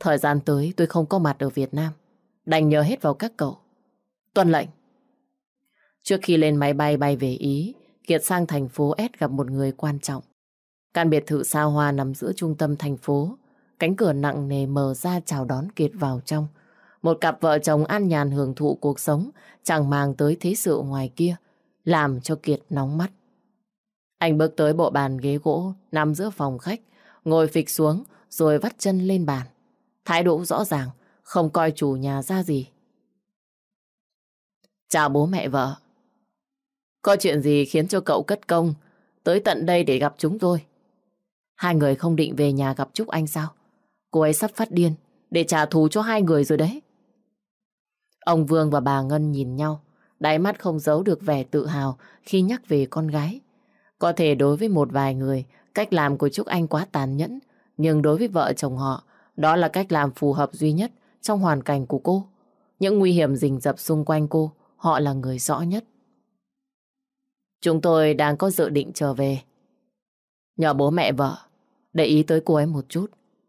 Thời gian tới tôi không có mặt ở Việt Nam, đành nhờ hết vào các cậu. Tuân lệnh. Trước khi lên máy bay bay về Ý, Kiệt sang thành phố S gặp một người quan trọng. Căn biệt thự xa hoa nằm giữa trung tâm thành phố. Cánh cửa nặng nề mở ra chào đón Kiệt vào trong. Một cặp vợ chồng an nhàn hưởng thụ cuộc sống, chẳng màng tới thế sự ngoài kia. làm cho Kiệt nóng mắt. Anh bước tới bộ bàn ghế gỗ nằm giữa phòng khách, ngồi phịch xuống rồi vắt chân lên bàn. Thái độ rõ ràng, không coi chủ nhà ra gì. Chào bố mẹ vợ. Có chuyện gì khiến cho cậu cất công tới tận đây để gặp chúng tôi? Hai người không định về nhà gặp Trúc Anh sao? Cô ấy sắp phát điên để trả thù cho hai người rồi đấy. Ông Vương và bà Ngân nhìn nhau, đáy mắt không giấu được vẻ tự hào khi nhắc về con gái. Có thể đối với một vài người, cách làm của Trúc Anh quá tàn nhẫn, nhưng đối với vợ chồng họ, đó là cách làm phù hợp duy nhất trong hoàn cảnh của cô. Những nguy hiểm rình rập xung quanh cô, họ là người rõ nhất. Chúng tôi đang có dự định trở về. Nhờ bố mẹ vợ, để ý tới cô ấy một chút.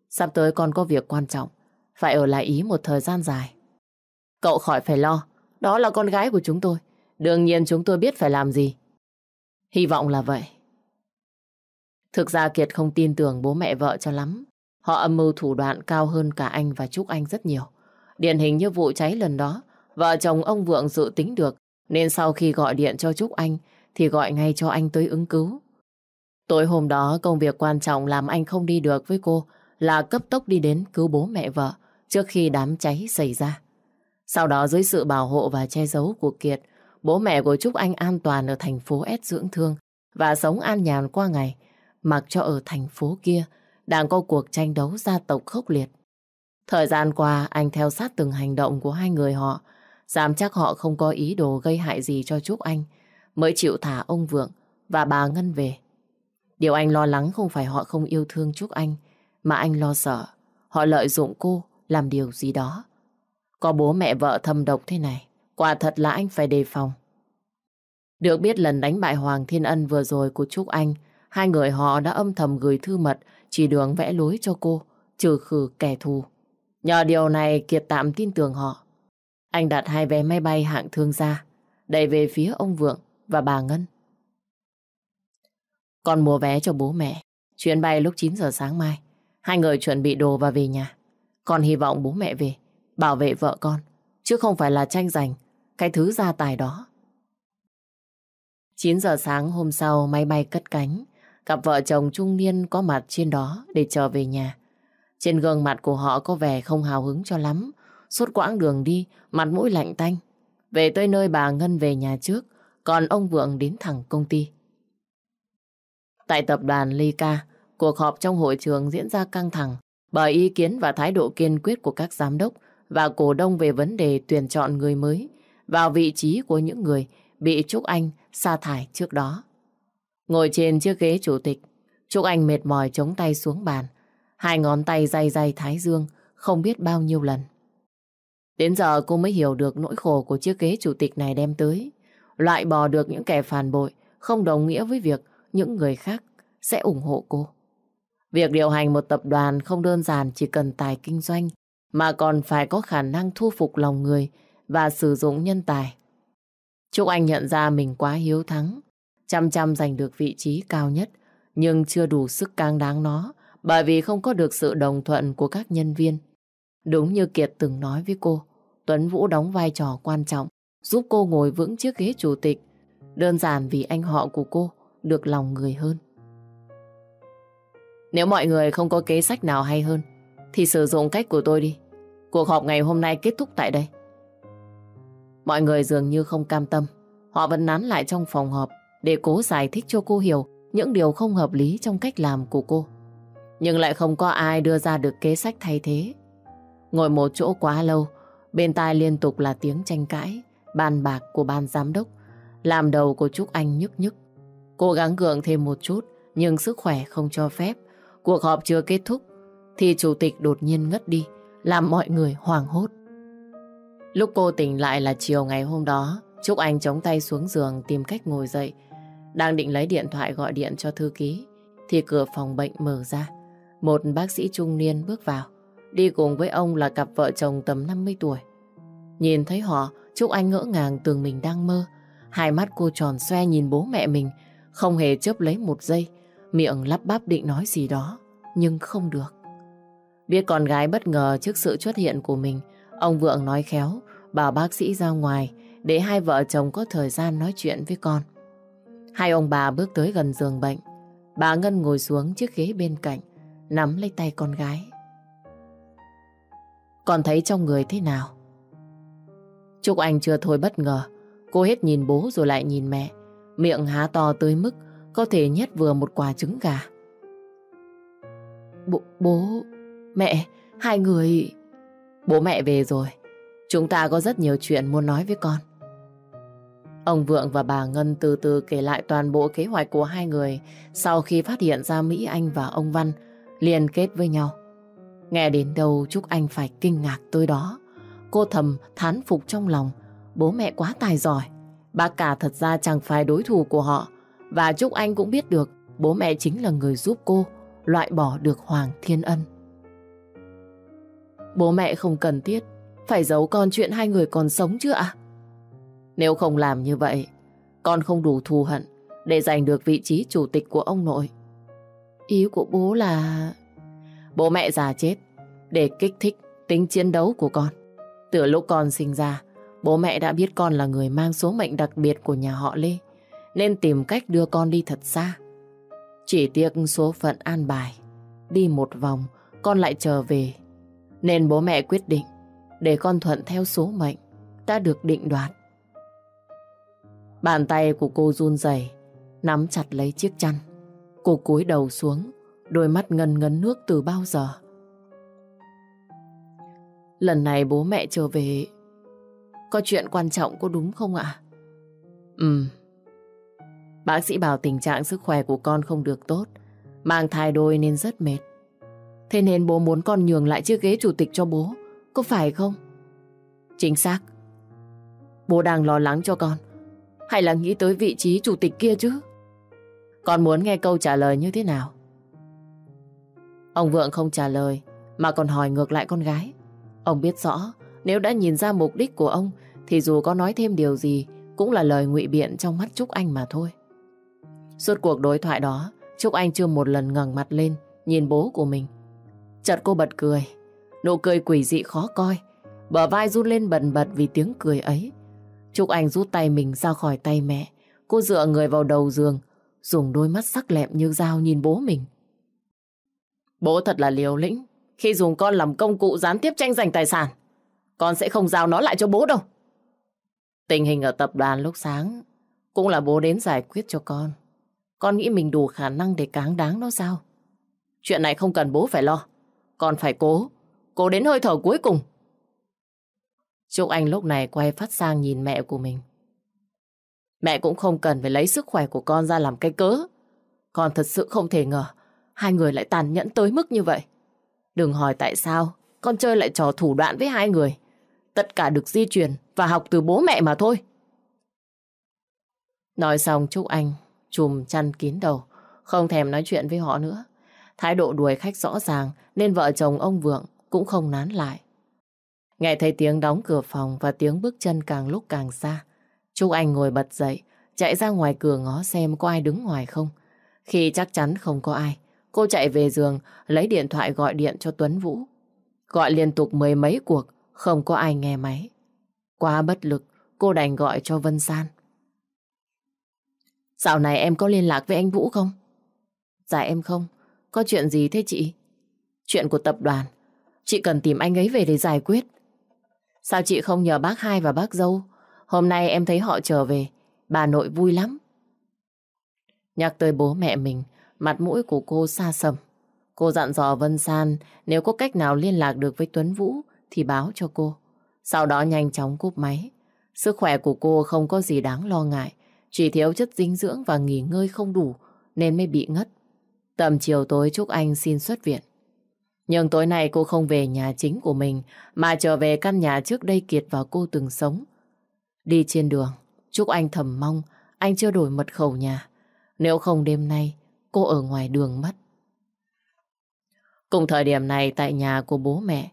Sắp tới con có việc quan trọng, phải ở lại Ý một thời gian dài. Cậu khỏi phải lo, đó là con gái của chúng tôi. Đương nhiên chúng tôi biết phải làm gì. Hy vọng là vậy. Thực ra Kiệt không tin tưởng bố mẹ vợ cho lắm. Họ âm mưu thủ đoạn cao hơn cả anh và Trúc Anh rất nhiều. Điển hình như vụ cháy lần đó, vợ chồng ông Vượng dự tính được, nên sau khi gọi điện cho Trúc Anh thì gọi ngay cho anh tới ứng cứu. Tối hôm đó công việc quan trọng làm anh không đi được với cô là cấp tốc đi đến cứu bố mẹ vợ trước khi đám cháy xảy ra. Sau đó dưới sự bảo hộ và che giấu của Kiệt, bố mẹ của Trúc Anh an toàn ở thành phố S dưỡng thương và sống an nhàn qua ngày, mặc cho ở thành phố kia đang có cuộc tranh đấu gia tộc khốc liệt. Thời gian qua, anh theo sát từng hành động của hai người họ, dám chắc họ không có ý đồ gây hại gì cho Trúc Anh, mới chịu thả ông Vượng và bà Ngân về. Điều anh lo lắng không phải họ không yêu thương Trúc Anh, mà anh lo sợ họ lợi dụng cô làm điều gì đó. Có bố mẹ vợ thâm độc thế này, quả thật là anh phải đề phòng. Được biết lần đánh bại Hoàng Thiên Ân vừa rồi của Trúc Anh, hai người họ đã âm thầm gửi thư mật chỉ đường vẽ lối cho cô, trừ khử kẻ thù. Nhờ điều này Kiệt tạm tin tưởng họ. Anh đặt hai vé máy bay hạng thương gia, đẩy về phía ông Vượng và bà Ngân. còn mua vé cho bố mẹ, chuyến bay lúc 9 giờ sáng mai. Hai người chuẩn bị đồ và về nhà. Con hy vọng bố mẹ về, bảo vệ vợ con, chứ không phải là tranh giành cái thứ gia tài đó. 9 giờ sáng hôm sau máy bay cất cánh, cặp vợ chồng trung niên có mặt trên đó để trở về nhà. Trên gương mặt của họ có vẻ không hào hứng cho lắm, suốt quãng đường đi, mặt mũi lạnh tanh. Về tới nơi bà Ngân về nhà trước, còn ông Vượng đến thẳng công ty. Tại tập đoàn Lyca, cuộc họp trong hội trường diễn ra căng thẳng bởi ý kiến và thái độ kiên quyết của các giám đốc và cổ đông về vấn đề tuyển chọn người mới vào vị trí của những người bị Trúc Anh sa thải trước đó. Ngồi trên chiếc ghế chủ tịch, Trúc Anh mệt mỏi chống tay xuống bàn, hai ngón tay day day thái dương không biết bao nhiêu lần. Đến giờ cô mới hiểu được nỗi khổ của chiếc ghế chủ tịch này đem tới, loại bỏ được những kẻ phản bội không đồng nghĩa với việc những người khác sẽ ủng hộ cô. Việc điều hành một tập đoàn không đơn giản chỉ cần tài kinh doanh, mà còn phải có khả năng thu phục lòng người và sử dụng nhân tài. Trúc Anh nhận ra mình quá hiếu thắng, chăm chăm giành được vị trí cao nhất, nhưng chưa đủ sức càng đáng nó, bởi vì không có được sự đồng thuận của các nhân viên. Đúng như Kiệt từng nói với cô, Tuấn Vũ đóng vai trò quan trọng, giúp cô ngồi vững chiếc ghế chủ tịch, đơn giản vì anh họ của cô được lòng người hơn. Nếu mọi người không có kế sách nào hay hơn, thì sử dụng cách của tôi đi. Cuộc họp ngày hôm nay kết thúc tại đây. Mọi người dường như không cam tâm. Họ vẫn nán lại trong phòng họp để cố giải thích cho cô hiểu những điều không hợp lý trong cách làm của cô. Nhưng lại không có ai đưa ra được kế sách thay thế. Ngồi một chỗ quá lâu, bên tai liên tục là tiếng tranh cãi, bàn bạc của ban giám đốc, làm đầu của Trúc Anh nhức nhức. Cố gắng gượng thêm một chút, nhưng sức khỏe không cho phép. Cuộc họp chưa kết thúc, thì chủ tịch đột nhiên ngất đi, làm mọi người hoảng hốt. Lúc cô tỉnh lại là chiều ngày hôm đó, Trúc Anh chống tay xuống giường tìm cách ngồi dậy. Đang định lấy điện thoại gọi điện cho thư ký, thì cửa phòng bệnh mở ra. Một bác sĩ trung niên bước vào, đi cùng với ông là cặp vợ chồng tầm 50 tuổi. Nhìn thấy họ, Trúc Anh ngỡ ngàng tưởng mình đang mơ. Hai mắt cô tròn xoe nhìn bố mẹ mình, không hề chớp lấy một giây, miệng lắp bắp định nói gì đó, nhưng không được. Biết con gái bất ngờ trước sự xuất hiện của mình, ông Vượng nói khéo, bảo bác sĩ ra ngoài để hai vợ chồng có thời gian nói chuyện với con. Hai ông bà bước tới gần giường bệnh. Bà Ngân ngồi xuống chiếc ghế bên cạnh, nắm lấy tay con gái. Con thấy trong người thế nào? Trúc Anh chưa thôi bất ngờ. Cô hết nhìn bố rồi lại nhìn mẹ. Miệng há to tới mức có thể nhét vừa một quả trứng gà. Bố, bố, mẹ, hai người... Bố mẹ về rồi. Chúng ta có rất nhiều chuyện muốn nói với con. Ông Vượng và bà Ngân từ từ kể lại toàn bộ kế hoạch của hai người sau khi phát hiện ra Mỹ Anh và ông Văn, liên kết với nhau. Nghe đến đâu, Trúc Anh phải kinh ngạc tới đó. Cô thầm thán phục trong lòng. Bố mẹ quá tài giỏi. Bác cả thật ra chẳng phải đối thủ của họ. Và Trúc Anh cũng biết được, bố mẹ chính là người giúp cô loại bỏ được Hoàng Thiên Ân. Bố mẹ không cần thiết phải giấu con chuyện hai người còn sống chứ ạ? Nếu không làm như vậy, con không đủ thù hận để giành được vị trí chủ tịch của ông nội. Ý của bố là... Bố mẹ già chết để kích thích tính chiến đấu của con. Từ lúc con sinh ra, bố mẹ đã biết con là người mang số mệnh đặc biệt của nhà họ Lê, nên tìm cách đưa con đi thật xa. Chỉ tiếc số phận an bài, đi một vòng, con lại trở về. Nên bố mẹ quyết định để con thuận theo số mệnh đã được định đoạt. Bàn tay của cô run rẩy, nắm chặt lấy chiếc chăn. Cô cúi đầu xuống, đôi mắt ngân ngấn nước từ bao giờ. Lần này bố mẹ trở về, có chuyện quan trọng có đúng không ạ? Ừ. Bác sĩ bảo tình trạng sức khỏe của con không được tốt, mang thai đôi nên rất mệt. Thế nên bố muốn con nhường lại chiếc ghế chủ tịch cho bố, có phải không? Chính xác. Bố đang lo lắng cho con, hay là nghĩ tới vị trí chủ tịch kia chứ? Con muốn nghe câu trả lời như thế nào? Ông Vượng không trả lời, mà còn hỏi ngược lại con gái. Ông biết rõ, nếu đã nhìn ra mục đích của ông, thì dù có nói thêm điều gì, cũng là lời ngụy biện trong mắt Trúc Anh mà thôi. Suốt cuộc đối thoại đó, Trúc Anh chưa một lần ngẩng mặt lên, nhìn bố của mình. Chợt cô bật cười, nụ cười quỷ dị khó coi, bờ vai run lên bần bật vì tiếng cười ấy. Trúc Anh rút tay mình ra khỏi tay mẹ, cô dựa người vào đầu giường, dùng đôi mắt sắc lẹm như dao nhìn bố mình. Bố thật là liều lĩnh, khi dùng con làm công cụ gián tiếp tranh giành tài sản. Con sẽ không giao nó lại cho bố đâu. Tình hình ở tập đoàn lúc sáng cũng là bố đến giải quyết cho con. Con nghĩ mình đủ khả năng để cáng đáng nó sao? Chuyện này không cần bố phải lo. Con phải cố, cố đến hơi thở cuối cùng. Trúc Anh lúc này quay phát sang nhìn mẹ của mình. Mẹ cũng không cần phải lấy sức khỏe của con ra làm cái cớ. Con thật sự không thể ngờ hai người lại tàn nhẫn tới mức như vậy. Đừng hỏi tại sao con chơi lại trò thủ đoạn với hai người. Tất cả được di truyền và học từ bố mẹ mà thôi. Nói xong Trúc Anh chùm chăn kín đầu, không thèm nói chuyện với họ nữa. Thái độ đuổi khách rõ ràng nên vợ chồng ông Vượng cũng không nán lại. Nghe thấy tiếng đóng cửa phòng và tiếng bước chân càng lúc càng xa. Trúc Anh ngồi bật dậy, chạy ra ngoài cửa ngó xem có ai đứng ngoài không. Khi chắc chắn không có ai, cô chạy về giường, lấy điện thoại gọi điện cho Tuấn Vũ. Gọi liên tục mười mấy cuộc, không có ai nghe máy. Quá bất lực, cô đành gọi cho Vân San. Dạo này em có liên lạc với anh Vũ không? Dạ em không. Có chuyện gì thế chị? Chuyện của tập đoàn. Chị cần tìm anh ấy về để giải quyết. Sao chị không nhờ bác hai và bác dâu? Hôm nay em thấy họ trở về. Bà nội vui lắm. Nhắc tới bố mẹ mình, mặt mũi của cô xa sầm. Cô dặn dò Vân San nếu có cách nào liên lạc được với Tuấn Vũ thì báo cho cô. Sau đó nhanh chóng cúp máy. Sức khỏe của cô không có gì đáng lo ngại. Chỉ thiếu chất dinh dưỡng và nghỉ ngơi không đủ nên mới bị ngất. Tầm chiều tối Trúc Anh xin xuất viện. Nhưng tối nay cô không về nhà chính của mình mà trở về căn nhà trước đây Kiệt và cô từng sống. Đi trên đường, Trúc Anh thầm mong anh chưa đổi mật khẩu nhà. Nếu không đêm nay, cô ở ngoài đường mất. Cùng thời điểm này tại nhà của bố mẹ,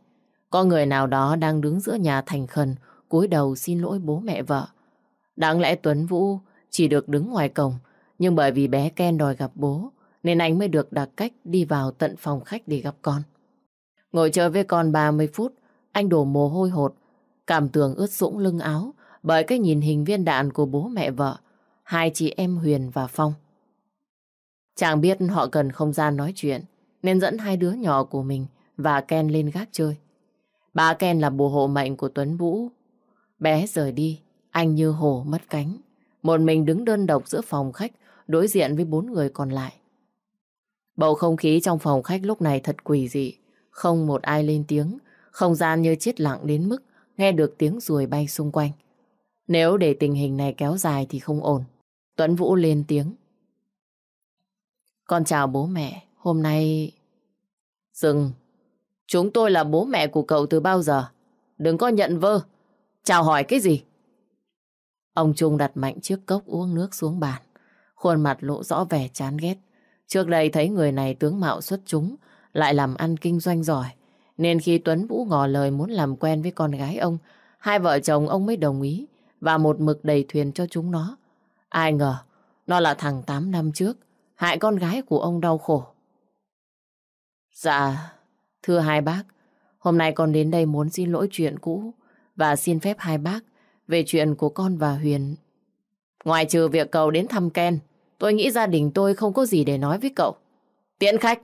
có người nào đó đang đứng giữa nhà thành khẩn, cúi đầu xin lỗi bố mẹ vợ. Đáng lẽ Tuấn Vũ chỉ được đứng ngoài cổng, nhưng bởi vì bé Ken đòi gặp bố, nên anh mới được đặt cách đi vào tận phòng khách để gặp con. Ngồi chơi với con 30 phút, anh đổ mồ hôi hột, cảm tưởng ướt sũng lưng áo bởi cái nhìn hình viên đạn của bố mẹ vợ, hai chị em Huyền và Phong. Chàng biết họ cần không gian nói chuyện, nên dẫn hai đứa nhỏ của mình và Ken lên gác chơi. Ba Ken là bồ hộ mệnh của Tuấn Vũ. Bé rời đi, anh như hổ mất cánh. Một mình đứng đơn độc giữa phòng khách, đối diện với bốn người còn lại. Bầu không khí trong phòng khách lúc này thật quỷ dị. Không một ai lên tiếng, không gian như chết lặng đến mức nghe được tiếng ruồi bay xung quanh. Nếu để tình hình này kéo dài thì không ổn. Tuấn Vũ lên tiếng. Con chào bố mẹ, hôm nay... Dừng, chúng tôi là bố mẹ của cậu từ bao giờ? Đừng có nhận vơ. Chào hỏi cái gì? Ông Trung đặt mạnh chiếc cốc uống nước xuống bàn. Khuôn mặt lộ rõ vẻ chán ghét. Trước đây thấy người này tướng mạo xuất chúng, lại làm ăn kinh doanh giỏi. Nên khi Tuấn Vũ ngỏ lời muốn làm quen với con gái ông, hai vợ chồng ông mới đồng ý và một mực đầy thuyền cho chúng nó. Ai ngờ, nó là thằng 8 năm trước, hại con gái của ông đau khổ. Dạ, thưa hai bác, hôm nay con đến đây muốn xin lỗi chuyện cũ và xin phép hai bác về chuyện của con và Huyền. Ngoài trừ việc cầu đến thăm Ken, tôi nghĩ gia đình tôi không có gì để nói với cậu. Tiễn khách!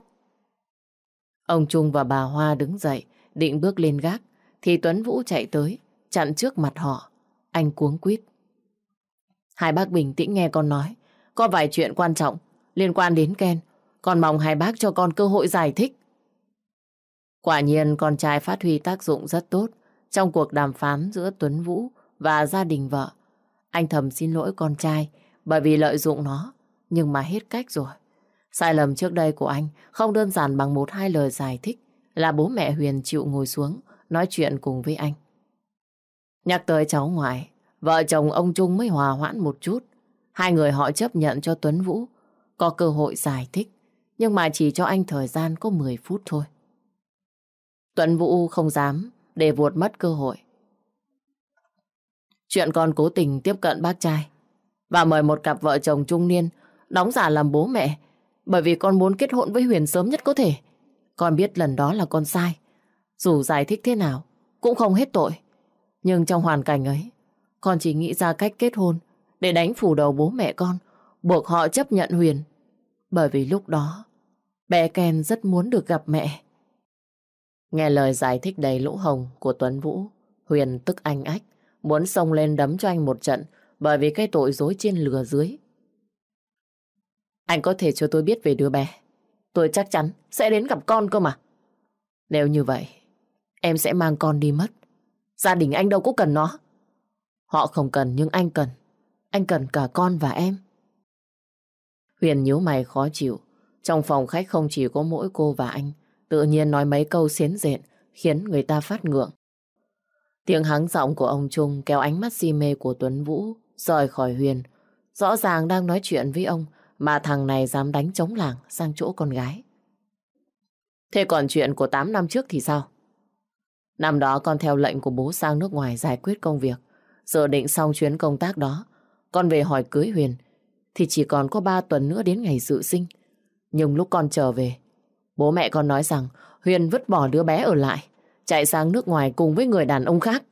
Ông Trung và bà Hoa đứng dậy, định bước lên gác, thì Tuấn Vũ chạy tới, chặn trước mặt họ. Anh cuống quýt. Hai bác bình tĩnh nghe con nói. Có vài chuyện quan trọng liên quan đến Ken. Con mong hai bác cho con cơ hội giải thích. Quả nhiên con trai phát huy tác dụng rất tốt trong cuộc đàm phán giữa Tuấn Vũ và gia đình vợ. Anh thầm xin lỗi con trai bởi vì lợi dụng nó, nhưng mà hết cách rồi. Sai lầm trước đây của anh không đơn giản bằng một hai lời giải thích là bố mẹ Huyền chịu ngồi xuống nói chuyện cùng với anh. Nhắc tới cháu ngoại, vợ chồng ông Trung mới hòa hoãn một chút. Hai người họ chấp nhận cho Tuấn Vũ có cơ hội giải thích, nhưng mà chỉ cho anh thời gian có 10 phút thôi. Tuấn Vũ không dám để vuột mất cơ hội. Chuyện con cố tình tiếp cận bác trai và mời một cặp vợ chồng trung niên đóng giả làm bố mẹ bởi vì con muốn kết hôn với Huyền sớm nhất có thể. Con biết lần đó là con sai. Dù giải thích thế nào cũng không hết tội. Nhưng trong hoàn cảnh ấy, con chỉ nghĩ ra cách kết hôn để đánh phủ đầu bố mẹ con, buộc họ chấp nhận Huyền. Bởi vì lúc đó, bé Ken rất muốn được gặp mẹ. Nghe lời giải thích đầy lỗ hồng của Tuấn Vũ, Huyền tức anh ách, muốn xông lên đấm cho anh một trận bởi vì cái tội dối trên lừa dưới. Anh có thể cho tôi biết về đứa bé. Tôi chắc chắn sẽ đến gặp con cơ mà. Nếu như vậy, em sẽ mang con đi mất. Gia đình anh đâu có cần nó. Họ không cần nhưng anh cần. Anh cần cả con và em. Huyền nhíu mày khó chịu. Trong phòng khách không chỉ có mỗi cô và anh. Tự nhiên nói mấy câu xiến rện khiến người ta phát ngượng. Tiếng hắng giọng của ông Trung kéo ánh mắt si mê của Tuấn Vũ rời khỏi Huyền. Rõ ràng đang nói chuyện với ông mà thằng này dám đánh chống làng sang chỗ con gái. Thế còn chuyện của 8 năm trước thì sao? Năm đó con theo lệnh của bố sang nước ngoài giải quyết công việc. Giờ định xong chuyến công tác đó, con về hỏi cưới Huyền, thì chỉ còn có 3 tuần nữa đến ngày dự sinh. Nhưng lúc con trở về, bố mẹ con nói rằng Huyền vứt bỏ đứa bé ở lại, chạy sang nước ngoài cùng với người đàn ông khác.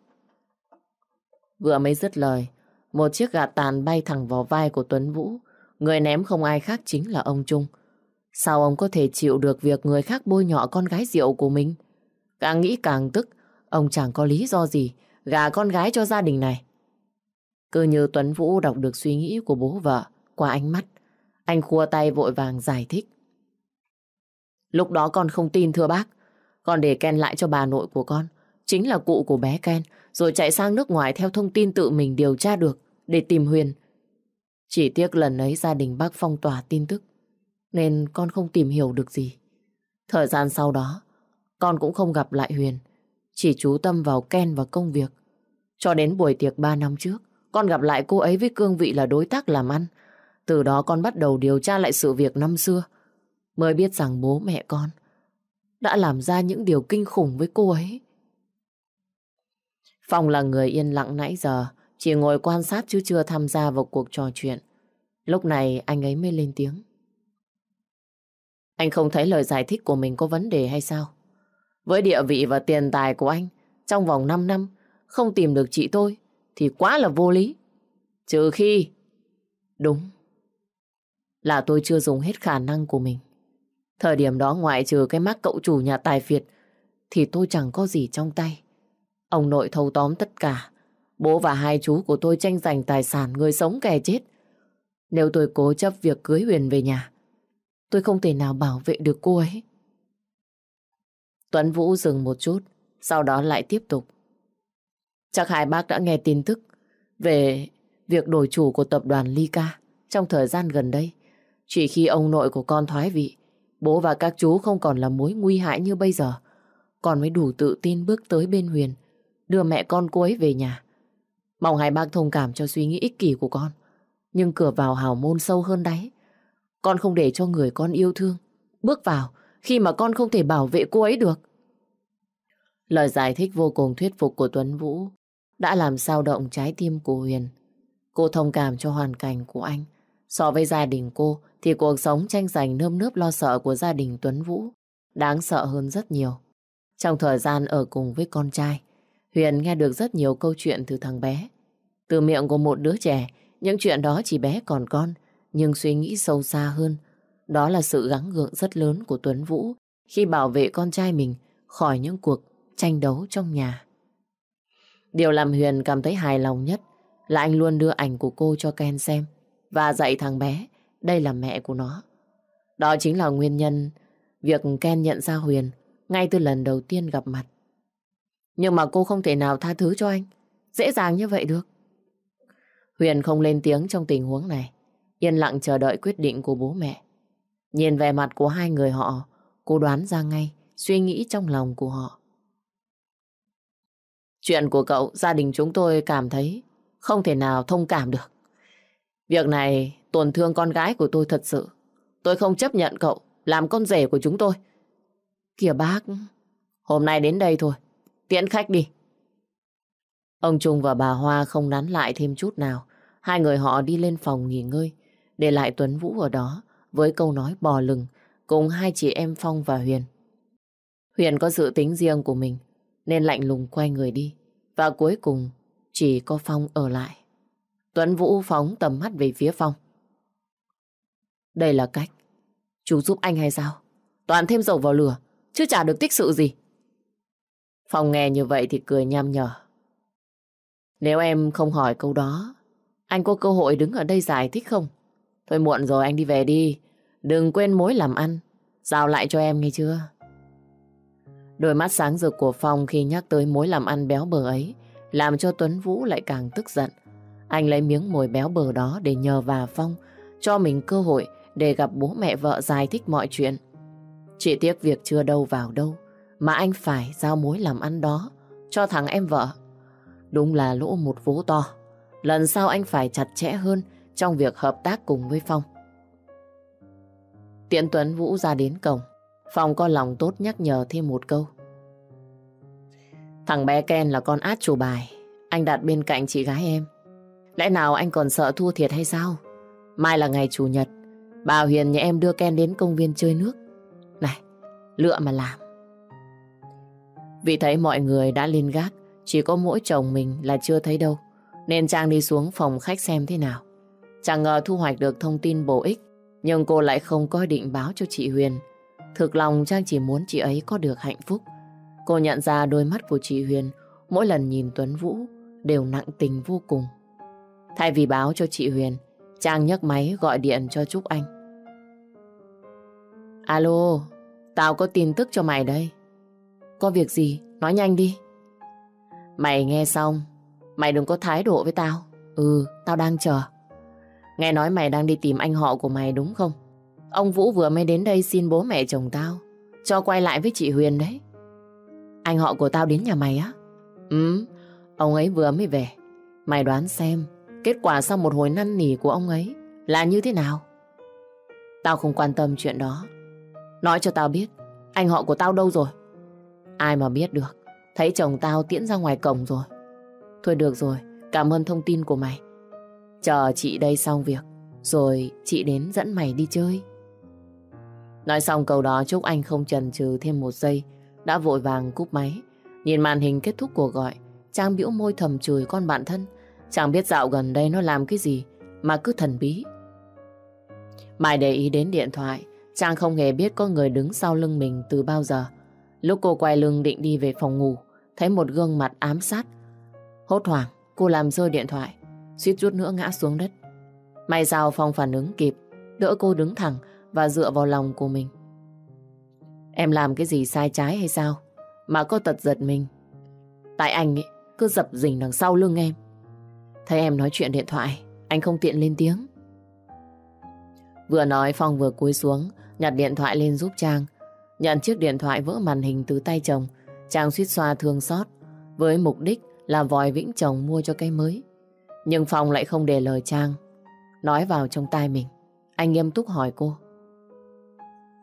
Vừa mới dứt lời, một chiếc gạt tàn bay thẳng vào vai của Tuấn Vũ. Người ném không ai khác chính là ông Trung. Sao ông có thể chịu được việc người khác bôi nhọ con gái rượu của mình? Càng nghĩ càng tức, ông chẳng có lý do gì gà con gái cho gia đình này. Cứ như Tuấn Vũ đọc được suy nghĩ của bố vợ qua ánh mắt. Anh khua tay vội vàng giải thích. Lúc đó con không tin thưa bác. Con để Ken lại cho bà nội của con. Chính là cụ của bé Ken. Rồi chạy sang nước ngoài theo thông tin tự mình điều tra được để tìm Huyền. Chỉ tiếc lần ấy gia đình bác phong tỏa tin tức. Nên con không tìm hiểu được gì. Thời gian sau đó, con cũng không gặp lại Huyền. Chỉ chú tâm vào Ken và công việc. Cho đến buổi tiệc 3 năm trước, con gặp lại cô ấy với cương vị là đối tác làm ăn. Từ đó con bắt đầu điều tra lại sự việc năm xưa. Mới biết rằng bố mẹ con đã làm ra những điều kinh khủng với cô ấy. Phong là người yên lặng nãy giờ, chỉ ngồi quan sát chứ chưa tham gia vào cuộc trò chuyện. Lúc này anh ấy mới lên tiếng. Anh không thấy lời giải thích của mình có vấn đề hay sao? Với địa vị và tiền tài của anh, trong vòng 5 năm, không tìm được chị tôi, thì quá là vô lý. Trừ khi... Đúng. Là tôi chưa dùng hết khả năng của mình. Thời điểm đó ngoại trừ cái mắt cậu chủ nhà tài Việt thì tôi chẳng có gì trong tay. Ông nội thâu tóm tất cả. Bố và hai chú của tôi tranh giành tài sản người sống kẻ chết. Nếu tôi cố chấp việc cưới Huyền về nhà, tôi không thể nào bảo vệ được cô ấy. Tuấn Vũ dừng một chút, sau đó lại tiếp tục. Chắc hai bác đã nghe tin tức về việc đổi chủ của tập đoàn Lyca trong thời gian gần đây. Chỉ khi ông nội của con thoái vị, bố và các chú không còn là mối nguy hại như bây giờ. Con mới đủ tự tin bước tới bên Huyền, đưa mẹ con cô ấy về nhà. Mong hai bác thông cảm cho suy nghĩ ích kỷ của con. Nhưng cửa vào hào môn sâu hơn đáy. Con không để cho người con yêu thương bước vào khi mà con không thể bảo vệ cô ấy được. Lời giải thích vô cùng thuyết phục của Tuấn Vũ đã làm sao động trái tim của Huyền. Cô thông cảm cho hoàn cảnh của anh. So với gia đình cô thì cuộc sống tranh giành nơm nớp lo sợ của gia đình Tuấn Vũ đáng sợ hơn rất nhiều. Trong thời gian ở cùng với con trai, Huyền nghe được rất nhiều câu chuyện từ thằng bé. Từ miệng của một đứa trẻ, những chuyện đó chỉ bé còn con, nhưng suy nghĩ sâu xa hơn. Đó là sự gắng gượng rất lớn của Tuấn Vũ khi bảo vệ con trai mình khỏi những cuộc tranh đấu trong nhà. Điều làm Huyền cảm thấy hài lòng nhất là anh luôn đưa ảnh của cô cho Ken xem và dạy thằng bé đây là mẹ của nó. Đó chính là nguyên nhân việc Ken nhận ra Huyền ngay từ lần đầu tiên gặp mặt. Nhưng mà cô không thể nào tha thứ cho anh. Dễ dàng như vậy được. Huyền không lên tiếng trong tình huống này. Yên lặng chờ đợi quyết định của bố mẹ. Nhìn vẻ mặt của hai người họ, cô đoán ra ngay suy nghĩ trong lòng của họ. Chuyện của cậu, gia đình chúng tôi cảm thấy không thể nào thông cảm được. Việc này tổn thương con gái của tôi thật sự. Tôi không chấp nhận cậu làm con rể của chúng tôi. Kìa bác, hôm nay đến đây thôi. Tiễn khách đi. Ông Trung và bà Hoa không nán lại thêm chút nào. Hai người họ đi lên phòng nghỉ ngơi, để lại Tuấn Vũ ở đó với câu nói bò lừng cùng hai chị em Phong và Huyền. Huyền có dự tính riêng của mình nên lạnh lùng quay người đi và cuối cùng chỉ có Phong ở lại. Tuấn Vũ phóng tầm mắt về phía Phong. Đây là cách. Chú giúp anh hay sao? Toàn thêm dầu vào lửa, chứ chả được tích sự gì. Phong nghe như vậy thì cười nham nhở. Nếu em không hỏi câu đó, anh có cơ hội đứng ở đây giải thích không? Thôi muộn rồi anh đi về đi. Đừng quên mối làm ăn. Giao lại cho em nghe chưa? Đôi mắt sáng rực của Phong khi nhắc tới mối làm ăn béo bờ ấy làm cho Tuấn Vũ lại càng tức giận. Anh lấy miếng mồi béo bờ đó để nhờ và Phong cho mình cơ hội để gặp bố mẹ vợ giải thích mọi chuyện. Chỉ tiếc việc chưa đâu vào đâu mà anh phải giao mối làm ăn đó cho thằng em vợ. Đúng là lỗ một vố to. Lần sau anh phải chặt chẽ hơn trong việc hợp tác cùng với Phong. Tiễn Tuấn Vũ ra đến cổng. Phong có lòng tốt nhắc nhở thêm một câu. Thằng bé Ken là con át chủ bài. Anh đặt bên cạnh chị gái em. Lẽ nào anh còn sợ thua thiệt hay sao? Mai là ngày Chủ nhật. Bà Huyền nhà em đưa Ken đến công viên chơi nước. Này, lựa mà làm. Vì thấy mọi người đã lên gác, chỉ có mỗi chồng mình là chưa thấy đâu. Nên Trang đi xuống phòng khách xem thế nào. Chẳng ngờ thu hoạch được thông tin bổ ích, nhưng cô lại không có định báo cho chị Huyền. Thực lòng Trang chỉ muốn chị ấy có được hạnh phúc. Cô nhận ra đôi mắt của chị Huyền mỗi lần nhìn Tuấn Vũ đều nặng tình vô cùng. Thay vì báo cho chị Huyền, Trang nhấc máy gọi điện cho Trúc Anh. Alo, tao có tin tức cho mày đây. Có việc gì? Nói nhanh đi. Mày nghe xong, mày đừng có thái độ với tao. Ừ, tao đang chờ. Nghe nói mày đang đi tìm anh họ của mày đúng không? Ông Vũ vừa mới đến đây xin bố mẹ chồng tao cho quay lại với chị Huyền đấy. Anh họ của tao đến nhà mày á? Ừ, ông ấy vừa mới về. Mày đoán xem kết quả sau một hồi năn nỉ của ông ấy là như thế nào? Tao không quan tâm chuyện đó. Nói cho tao biết, anh họ của tao đâu rồi? Ai mà biết được, thấy chồng tao tiễn ra ngoài cổng rồi. Thôi được rồi, cảm ơn thông tin của mày. Chờ chị đây xong việc, rồi chị đến dẫn mày đi chơi. Nói xong câu đó Trúc Anh không chần chừ thêm một giây, đã vội vàng cúp máy. Nhìn màn hình kết thúc cuộc gọi, Trang biểu môi thầm chửi con bạn thân, Chẳng biết dạo gần đây nó làm cái gì mà cứ thần bí. Mai để ý đến điện thoại, Trang không hề biết có người đứng sau lưng mình từ bao giờ. Lúc cô quay lưng định đi về phòng ngủ, thấy một gương mặt ám sát. Hốt hoảng, cô làm rơi điện thoại, suýt chút nữa ngã xuống đất. May sao Phong phản ứng kịp, đỡ cô đứng thẳng và dựa vào lòng của mình. Em làm cái gì sai trái hay sao? Mà có tật giật mình. Tại anh ấy, cứ dập dình đằng sau lưng em. Thấy em nói chuyện điện thoại, anh không tiện lên tiếng. Vừa nói Phong vừa cúi xuống, nhặt điện thoại lên giúp Trang. Nhận chiếc điện thoại vỡ màn hình từ tay chồng, Trang suýt xoa thương xót, với mục đích là vòi vĩnh chồng mua cho cái mới. Nhưng Phong lại không để lời Trang, nói vào trong tai mình. Anh nghiêm túc hỏi cô.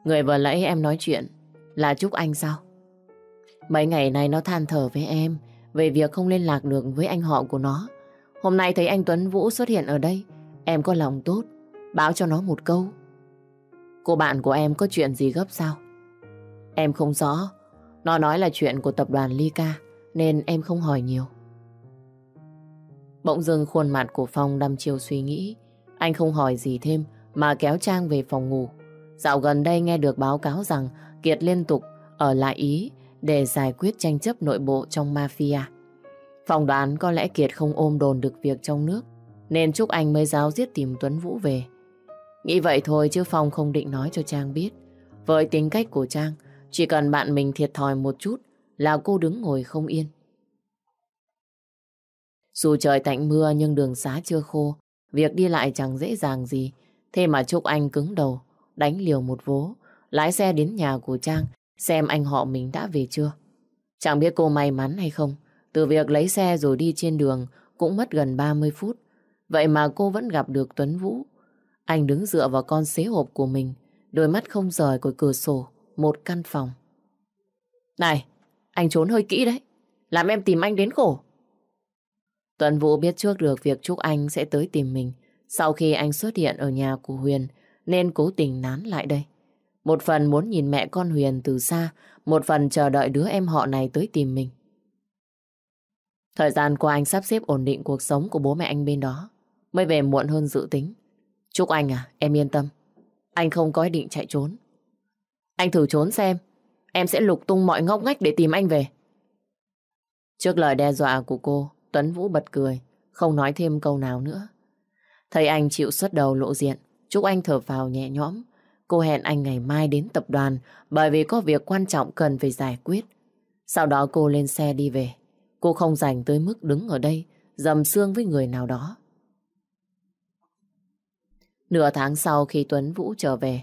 Người vừa nãy em nói chuyện là Trúc Anh sao? Mấy ngày nay nó than thở với em về việc không liên lạc được với anh họ của nó. Hôm nay thấy anh Tuấn Vũ xuất hiện ở đây, em có lòng tốt, báo cho nó một câu. Cô bạn của em có chuyện gì gấp sao? Em không rõ, nó nói là chuyện của tập đoàn Lyca nên em không hỏi nhiều. Bỗng dưng khuôn mặt của Phong đăm chiều suy nghĩ. Anh không hỏi gì thêm mà kéo Trang về phòng ngủ. Dạo gần đây nghe được báo cáo rằng Kiệt liên tục ở lại Ý để giải quyết tranh chấp nội bộ trong mafia. Phòng đoán có lẽ Kiệt không ôm đồn được việc trong nước nên Trúc Anh mới giáo giết tìm Tuấn Vũ về. Nghĩ vậy thôi chứ Phong không định nói cho Trang biết. Với tính cách của Trang, chỉ cần bạn mình thiệt thòi một chút là cô đứng ngồi không yên. Dù trời tạnh mưa nhưng đường xá chưa khô, việc đi lại chẳng dễ dàng gì. Thế mà Trúc Anh cứng đầu, đánh liều một vố, lái xe đến nhà của Trang xem anh họ mình đã về chưa. Chẳng biết cô may mắn hay không, từ việc lấy xe rồi đi trên đường cũng mất gần 30 phút. Vậy mà cô vẫn gặp được Tuấn Vũ. Anh đứng dựa vào con xế hộp của mình, đôi mắt không rời của cửa sổ, một căn phòng. Này, anh trốn hơi kỹ đấy, làm em tìm anh đến khổ. Tuấn Vũ biết trước được việc Trúc Anh sẽ tới tìm mình sau khi anh xuất hiện ở nhà của Huyền nên cố tình nán lại đây. Một phần muốn nhìn mẹ con Huyền từ xa, một phần chờ đợi đứa em họ này tới tìm mình. Thời gian qua anh sắp xếp ổn định cuộc sống của bố mẹ anh bên đó, mới về muộn hơn dự tính. Chúc anh à, em yên tâm. Anh không có ý định chạy trốn. Anh thử trốn xem, em sẽ lục tung mọi ngóc ngách để tìm anh về. Trước lời đe dọa của cô, Tuấn Vũ bật cười, không nói thêm câu nào nữa. Thấy anh chịu xuất đầu lộ diện, Trúc Anh thở vào nhẹ nhõm. Cô hẹn anh ngày mai đến tập đoàn bởi vì có việc quan trọng cần phải giải quyết. Sau đó cô lên xe đi về. Cô không dành tới mức đứng ở đây dầm xương với người nào đó. Nửa tháng sau khi Tuấn Vũ trở về,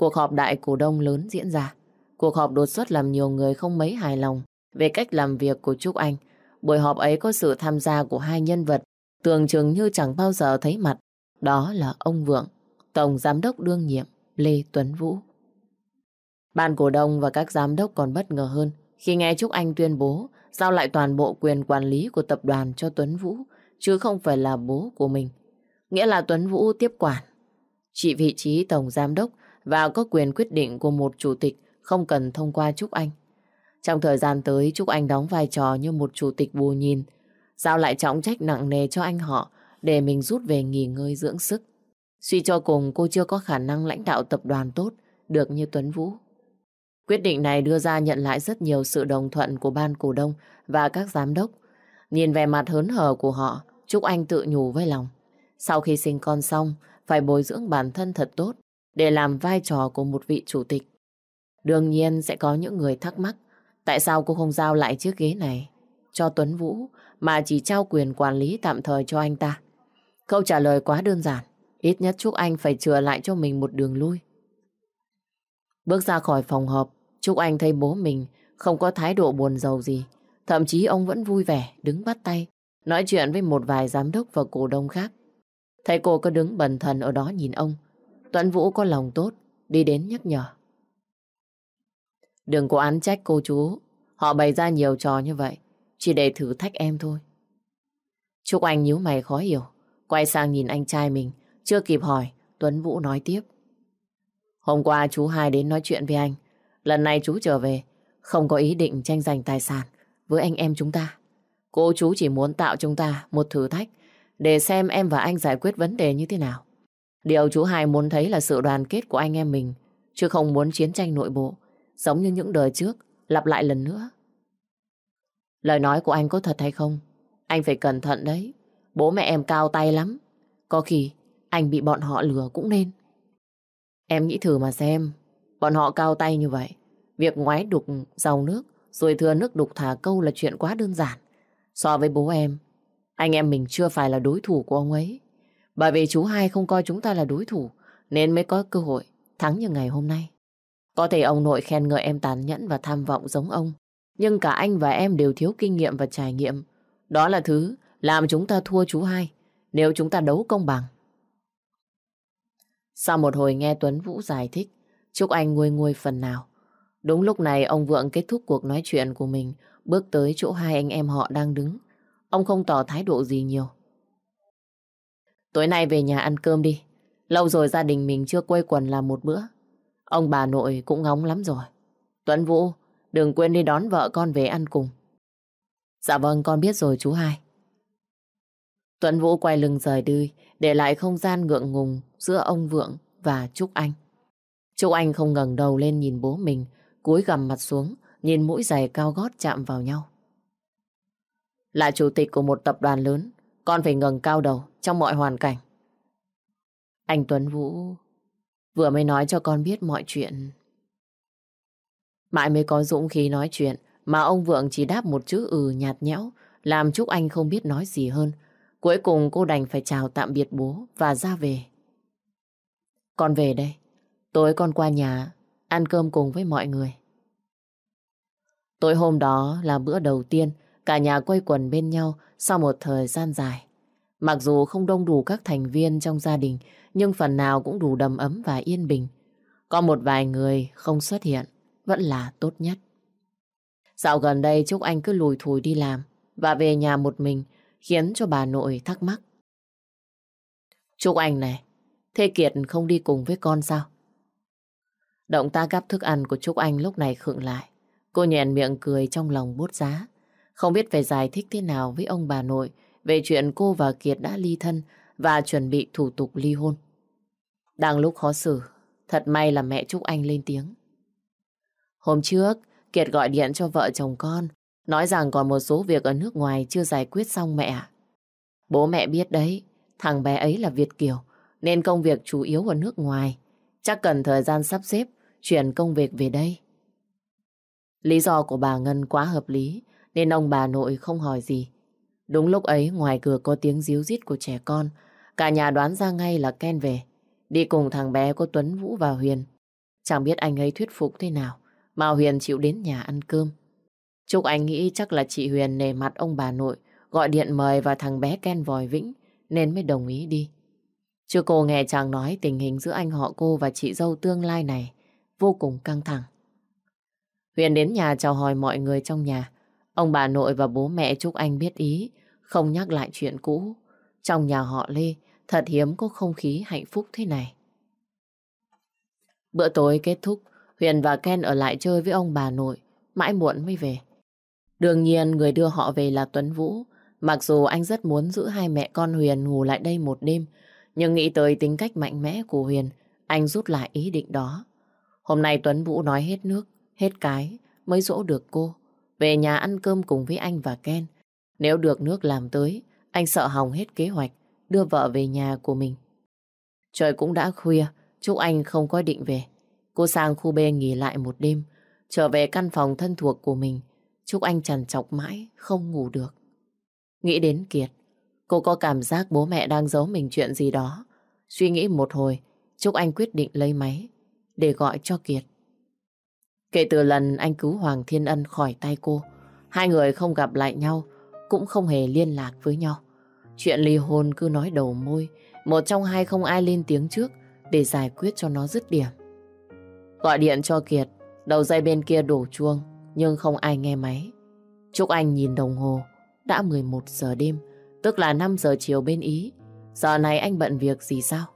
cuộc họp đại cổ đông lớn diễn ra. Cuộc họp đột xuất làm nhiều người không mấy hài lòng về cách làm việc của Trúc Anh. Buổi họp ấy có sự tham gia của hai nhân vật tưởng chừng như chẳng bao giờ thấy mặt. Đó là ông Vượng, Tổng Giám đốc đương nhiệm Lê Tuấn Vũ. Ban cổ đông và các giám đốc còn bất ngờ hơn khi nghe Trúc Anh tuyên bố giao lại toàn bộ quyền quản lý của tập đoàn cho Tuấn Vũ, chứ không phải là bố của mình. Nghĩa là Tuấn Vũ tiếp quản. Chỉ vị trí tổng giám đốc và có quyền quyết định của một chủ tịch không cần thông qua Trúc Anh. Trong thời gian tới, Trúc Anh đóng vai trò như một chủ tịch bù nhìn, giao lại trọng trách nặng nề cho anh họ để mình rút về nghỉ ngơi dưỡng sức. Suy cho cùng cô chưa có khả năng lãnh đạo tập đoàn tốt được như Tuấn Vũ. Quyết định này đưa ra nhận lại rất nhiều sự đồng thuận của ban cổ đông và các giám đốc. Nhìn vẻ mặt hớn hở của họ, Trúc Anh tự nhủ với lòng. Sau khi sinh con xong, phải bồi dưỡng bản thân thật tốt để làm vai trò của một vị chủ tịch. Đương nhiên sẽ có những người thắc mắc tại sao cô không giao lại chiếc ghế này cho Tuấn Vũ mà chỉ trao quyền quản lý tạm thời cho anh ta. Câu trả lời quá đơn giản. Ít nhất Trúc Anh phải chừa lại cho mình một đường lui. Bước ra khỏi phòng họp, Trúc Anh thấy bố mình không có thái độ buồn giàu gì. Thậm chí ông vẫn vui vẻ, đứng bắt tay, nói chuyện với một vài giám đốc và cổ đông khác. Thấy cô cứ đứng bần thần ở đó nhìn ông. Tuấn Vũ có lòng tốt, đi đến nhắc nhở. Đừng có án trách cô chú, họ bày ra nhiều trò như vậy, chỉ để thử thách em thôi. Trúc Anh nhíu mày khó hiểu, quay sang nhìn anh trai mình, chưa kịp hỏi, Tuấn Vũ nói tiếp. Hôm qua chú hai đến nói chuyện với anh. Lần này chú trở về, không có ý định tranh giành tài sản với anh em chúng ta. Cô chú chỉ muốn tạo chúng ta một thử thách để xem em và anh giải quyết vấn đề như thế nào. Điều chú Hai muốn thấy là sự đoàn kết của anh em mình, chứ không muốn chiến tranh nội bộ, giống như những đời trước, lặp lại lần nữa. Lời nói của anh có thật hay không? Anh phải cẩn thận đấy. Bố mẹ em cao tay lắm. Có khi anh bị bọn họ lừa cũng nên. Em nghĩ thử mà xem. Bọn họ cao tay như vậy. Việc ngoái đục dầu nước rồi thừa nước đục thả câu là chuyện quá đơn giản. So với bố em, anh em mình chưa phải là đối thủ của ông ấy. Bởi vì chú hai không coi chúng ta là đối thủ nên mới có cơ hội thắng như ngày hôm nay. Có thể ông nội khen ngợi em tàn nhẫn và tham vọng giống ông. Nhưng cả anh và em đều thiếu kinh nghiệm và trải nghiệm. Đó là thứ làm chúng ta thua chú hai nếu chúng ta đấu công bằng. Sau một hồi nghe Tuấn Vũ giải thích, Trúc Anh nguôi nguôi phần nào. Đúng lúc này ông Vượng kết thúc cuộc nói chuyện của mình, bước tới chỗ hai anh em họ đang đứng. Ông không tỏ thái độ gì nhiều. Tối nay về nhà ăn cơm đi. Lâu rồi gia đình mình chưa quây quần làm một bữa. Ông bà nội cũng ngóng lắm rồi. Tuấn Vũ, đừng quên đi đón vợ con về ăn cùng. Dạ vâng, con biết rồi chú hai. Tuấn Vũ quay lưng rời đi, để lại không gian ngượng ngùng giữa ông Vượng và Trúc Anh. Trúc Anh không ngẩng đầu lên nhìn bố mình, cúi gằm mặt xuống, nhìn mũi giày cao gót chạm vào nhau. Là chủ tịch của một tập đoàn lớn, con phải ngừng cao đầu trong mọi hoàn cảnh. Anh Tuấn Vũ vừa mới nói cho con biết mọi chuyện. Mãi mới có dũng khí nói chuyện, mà ông Vượng chỉ đáp một chữ ừ nhạt nhẽo, làm Trúc Anh không biết nói gì hơn. Cuối cùng cô đành phải chào tạm biệt bố và ra về. Con về đây. Tối con qua nhà ăn cơm cùng với mọi người. Tối hôm đó là bữa đầu tiên cả nhà quây quần bên nhau sau một thời gian dài. Mặc dù không đông đủ các thành viên trong gia đình, nhưng phần nào cũng đủ đầm ấm và yên bình. Có một vài người không xuất hiện, vẫn là tốt nhất. Dạo gần đây Trúc Anh cứ lùi thùi đi làm và về nhà một mình khiến cho bà nội thắc mắc. Trúc Anh này, Thế Kiệt không đi cùng với con sao? Động tác gắp thức ăn của Trúc Anh lúc này khựng lại. Cô nhẹn miệng cười trong lòng bút giá. Không biết phải giải thích thế nào với ông bà nội về chuyện cô và Kiệt đã ly thân và chuẩn bị thủ tục ly hôn. Đang lúc khó xử, thật may là mẹ Trúc Anh lên tiếng. Hôm trước, Kiệt gọi điện cho vợ chồng con, nói rằng còn một số việc ở nước ngoài chưa giải quyết xong mẹ. Bố mẹ biết đấy, thằng bé ấy là Việt Kiều, nên công việc chủ yếu ở nước ngoài. Chắc cần thời gian sắp xếp, chuyển công việc về đây. Lý do của bà Ngân quá hợp lý, nên ông bà nội không hỏi gì. Đúng lúc ấy ngoài cửa có tiếng díu rít của trẻ con, cả nhà đoán ra ngay là Ken về. Đi cùng thằng bé có Tuấn Vũ và Huyền. Chẳng biết anh ấy thuyết phục thế nào, mà Huyền chịu đến nhà ăn cơm. Trúc Anh nghĩ chắc là chị Huyền nề mặt ông bà nội, gọi điện mời và thằng bé Ken vòi vĩnh, nên mới đồng ý đi. Chưa cô nghe chàng nói tình hình giữa anh họ cô và chị dâu tương lai này vô cùng căng thẳng. Huyền đến nhà chào hỏi mọi người trong nhà. Ông bà nội và bố mẹ Trúc Anh biết ý, không nhắc lại chuyện cũ. Trong nhà họ Lê, thật hiếm có không khí hạnh phúc thế này. Bữa tối kết thúc, Huyền và Ken ở lại chơi với ông bà nội, mãi muộn mới về. Đương nhiên người đưa họ về là Tuấn Vũ, mặc dù anh rất muốn giữ hai mẹ con Huyền ngủ lại đây một đêm, nhưng nghĩ tới tính cách mạnh mẽ của Huyền, anh rút lại ý định đó. Hôm nay Tuấn Vũ nói hết nước, hết cái, mới dỗ được cô. Về nhà ăn cơm cùng với anh và Ken. Nếu được nước làm tới, anh sợ hỏng hết kế hoạch, đưa vợ về nhà của mình. Trời cũng đã khuya, Trúc Anh không có định về. Cô sang khu B nghỉ lại một đêm, trở về căn phòng thân thuộc của mình. Trúc Anh trằn trọc mãi, không ngủ được. Nghĩ đến Kiệt, cô có cảm giác bố mẹ đang giấu mình chuyện gì đó. Suy nghĩ một hồi, Trúc Anh quyết định lấy máy để gọi cho Kiệt. Kể từ lần anh cứu Hoàng Thiên Ân khỏi tay cô, hai người không gặp lại nhau, cũng không hề liên lạc với nhau. Chuyện ly hôn cứ nói đầu môi, một trong hai không ai lên tiếng trước để giải quyết cho nó dứt điểm. Gọi điện cho Kiệt, đầu dây bên kia đổ chuông, nhưng không ai nghe máy. Trúc Anh nhìn đồng hồ, đã 11 giờ đêm, tức là 5 giờ chiều bên Ý. Giờ này anh bận việc gì sao?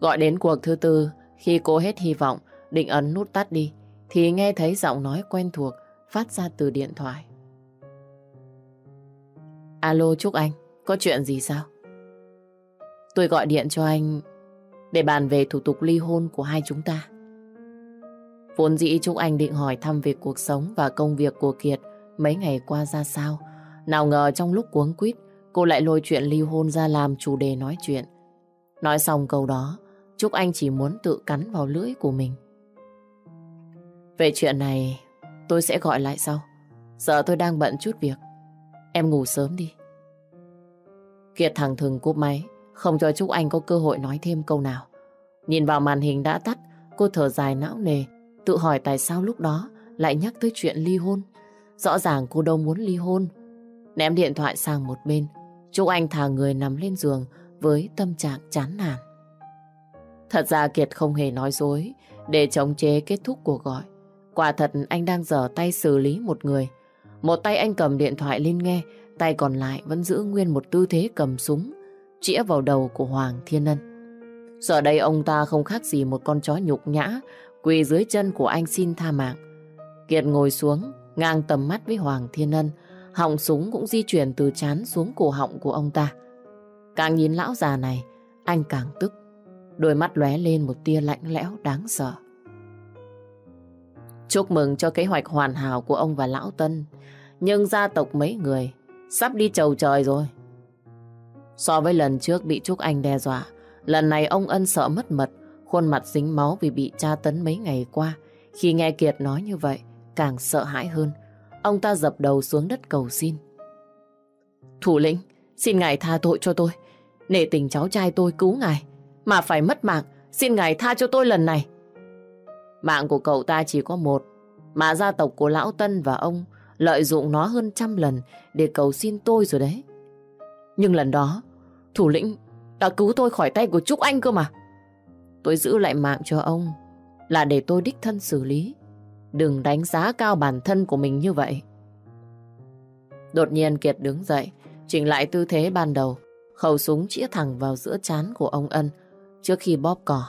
Gọi đến cuộc thứ tư, khi cô hết hy vọng, định ấn nút tắt đi, thì nghe thấy giọng nói quen thuộc phát ra từ điện thoại. Alo Trúc Anh, Có chuyện gì sao? Tôi gọi điện cho anh để bàn về thủ tục ly hôn của hai chúng ta. Vốn dĩ Trúc Anh định hỏi thăm về cuộc sống và công việc của Kiệt mấy ngày qua ra sao. Nào ngờ trong lúc cuống quýt, cô lại lôi chuyện ly hôn ra làm chủ đề nói chuyện. Nói xong câu đó, Trúc Anh chỉ muốn tự cắn vào lưỡi của mình. Về chuyện này, tôi sẽ gọi lại sau. Giờ tôi đang bận chút việc. Em ngủ sớm đi. Kiệt thẳng thừng cúp máy, không cho Trúc Anh có cơ hội nói thêm câu nào. Nhìn vào màn hình đã tắt, cô thở dài não nề, tự hỏi tại sao lúc đó lại nhắc tới chuyện ly hôn. Rõ ràng cô đâu muốn ly hôn. Ném điện thoại sang một bên, Trúc Anh thả người nằm lên giường với tâm trạng chán nản. Thật ra Kiệt không hề nói dối để chống chế kết thúc cuộc gọi. Quả thật anh đang dở tay xử lý một người. Một tay anh cầm điện thoại lên nghe, tay còn lại vẫn giữ nguyên một tư thế cầm súng, chĩa vào đầu của Hoàng Thiên Ân. Giờ đây ông ta không khác gì một con chó nhục nhã, quỳ dưới chân của anh xin tha mạng. Kiệt ngồi xuống, ngang tầm mắt với Hoàng Thiên Ân, họng súng cũng di chuyển từ chán xuống cổ họng của ông ta. Càng nhìn lão già này, anh càng tức. Đôi mắt lóe lên một tia lạnh lẽo đáng sợ. Chúc mừng cho kế hoạch hoàn hảo của ông và lão Tân. Nhưng gia tộc mấy người sắp đi chầu trời rồi. So với lần trước bị Trúc Anh đe dọa, lần này ông Ân sợ mất mật, khuôn mặt dính máu vì bị tra tấn mấy ngày qua. Khi nghe Kiệt nói như vậy, càng sợ hãi hơn. Ông ta dập đầu xuống đất cầu xin. Thủ lĩnh, xin ngài tha tội cho tôi. Nể tình cháu trai tôi cứu ngài, mà phải mất mạng, xin ngài tha cho tôi lần này. Mạng của cậu ta chỉ có một, mà gia tộc của Lão Tân và ông lợi dụng nó hơn trăm lần để cầu xin tôi rồi đấy. Nhưng lần đó, thủ lĩnh đã cứu tôi khỏi tay của Trúc Anh cơ mà. Tôi giữ lại mạng cho ông là để tôi đích thân xử lý. Đừng đánh giá cao bản thân của mình như vậy. Đột nhiên Kiệt đứng dậy, chỉnh lại tư thế ban đầu, khẩu súng chĩa thẳng vào giữa chán của ông Ân trước khi bóp cỏ.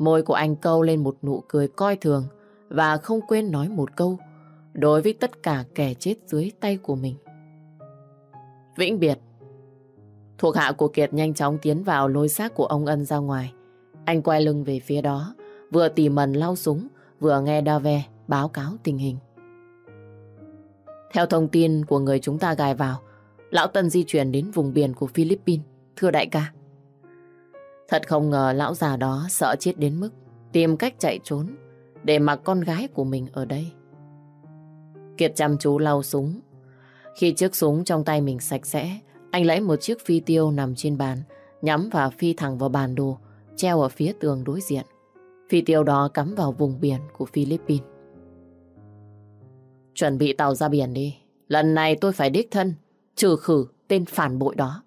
Môi của anh câu lên một nụ cười coi thường và không quên nói một câu đối với tất cả kẻ chết dưới tay của mình. Vĩnh biệt Thuộc hạ của Kiệt nhanh chóng tiến vào lôi xác của ông Ân ra ngoài. Anh quay lưng về phía đó, vừa tỉ mần lau súng, vừa nghe Dave báo cáo tình hình. Theo thông tin của người chúng ta gài vào, Lão Tân di chuyển đến vùng biển của Philippines, thưa đại ca. Thật không ngờ lão già đó sợ chết đến mức tìm cách chạy trốn để mặc con gái của mình ở đây. Kiệt chăm chú lau súng. Khi chiếc súng trong tay mình sạch sẽ, anh lấy một chiếc phi tiêu nằm trên bàn, nhắm và phi thẳng vào bàn đồ, treo ở phía tường đối diện. Phi tiêu đó cắm vào vùng biển của Philippines. Chuẩn bị tàu ra biển đi. Lần này tôi phải đích thân, trừ khử tên phản bội đó.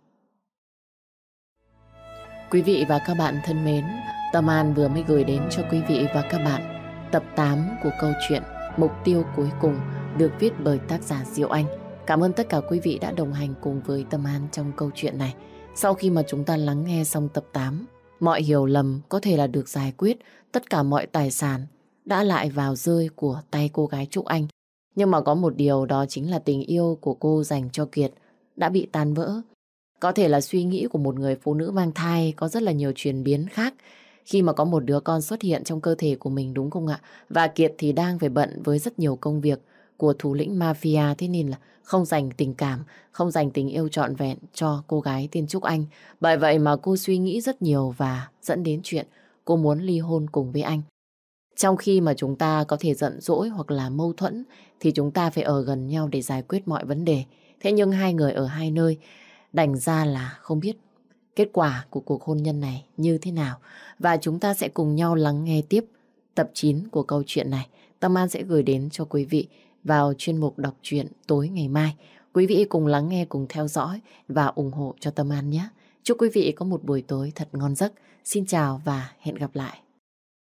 Quý vị và các bạn thân mến, Tâm An vừa mới gửi đến cho quý vị và các bạn tập 8 của câu chuyện Mục tiêu cuối cùng được viết bởi tác giả Diệu Anh. Cảm ơn tất cả quý vị đã đồng hành cùng với Tâm An trong câu chuyện này. Sau khi mà chúng ta lắng nghe xong tập 8, mọi hiểu lầm có thể là được giải quyết, tất cả mọi tài sản đã lại vào rơi của tay cô gái Trúc Anh. Nhưng mà có một điều đó chính là tình yêu của cô dành cho Kiệt đã bị tan vỡ. Có thể là suy nghĩ của một người phụ nữ mang thai có rất là nhiều chuyển biến khác khi mà có một đứa con xuất hiện trong cơ thể của mình đúng không ạ? Và Kiệt thì đang phải bận với rất nhiều công việc của thủ lĩnh mafia thế nên là không dành tình cảm, không dành tình yêu trọn vẹn cho cô gái tên Trúc Anh. Bởi vậy mà cô suy nghĩ rất nhiều và dẫn đến chuyện cô muốn ly hôn cùng với anh. Trong khi mà chúng ta có thể giận dỗi hoặc là mâu thuẫn thì chúng ta phải ở gần nhau để giải quyết mọi vấn đề. Thế nhưng hai người ở hai nơi đành ra là không biết kết quả của cuộc hôn nhân này như thế nào. Và chúng ta sẽ cùng nhau lắng nghe tiếp tập 9 của câu chuyện này. Tâm An sẽ gửi đến cho quý vị vào chuyên mục đọc truyện tối ngày mai. Quý vị cùng lắng nghe, cùng theo dõi và ủng hộ cho Tâm An nhé. Chúc quý vị có một buổi tối thật ngon giấc. Xin chào và hẹn gặp lại.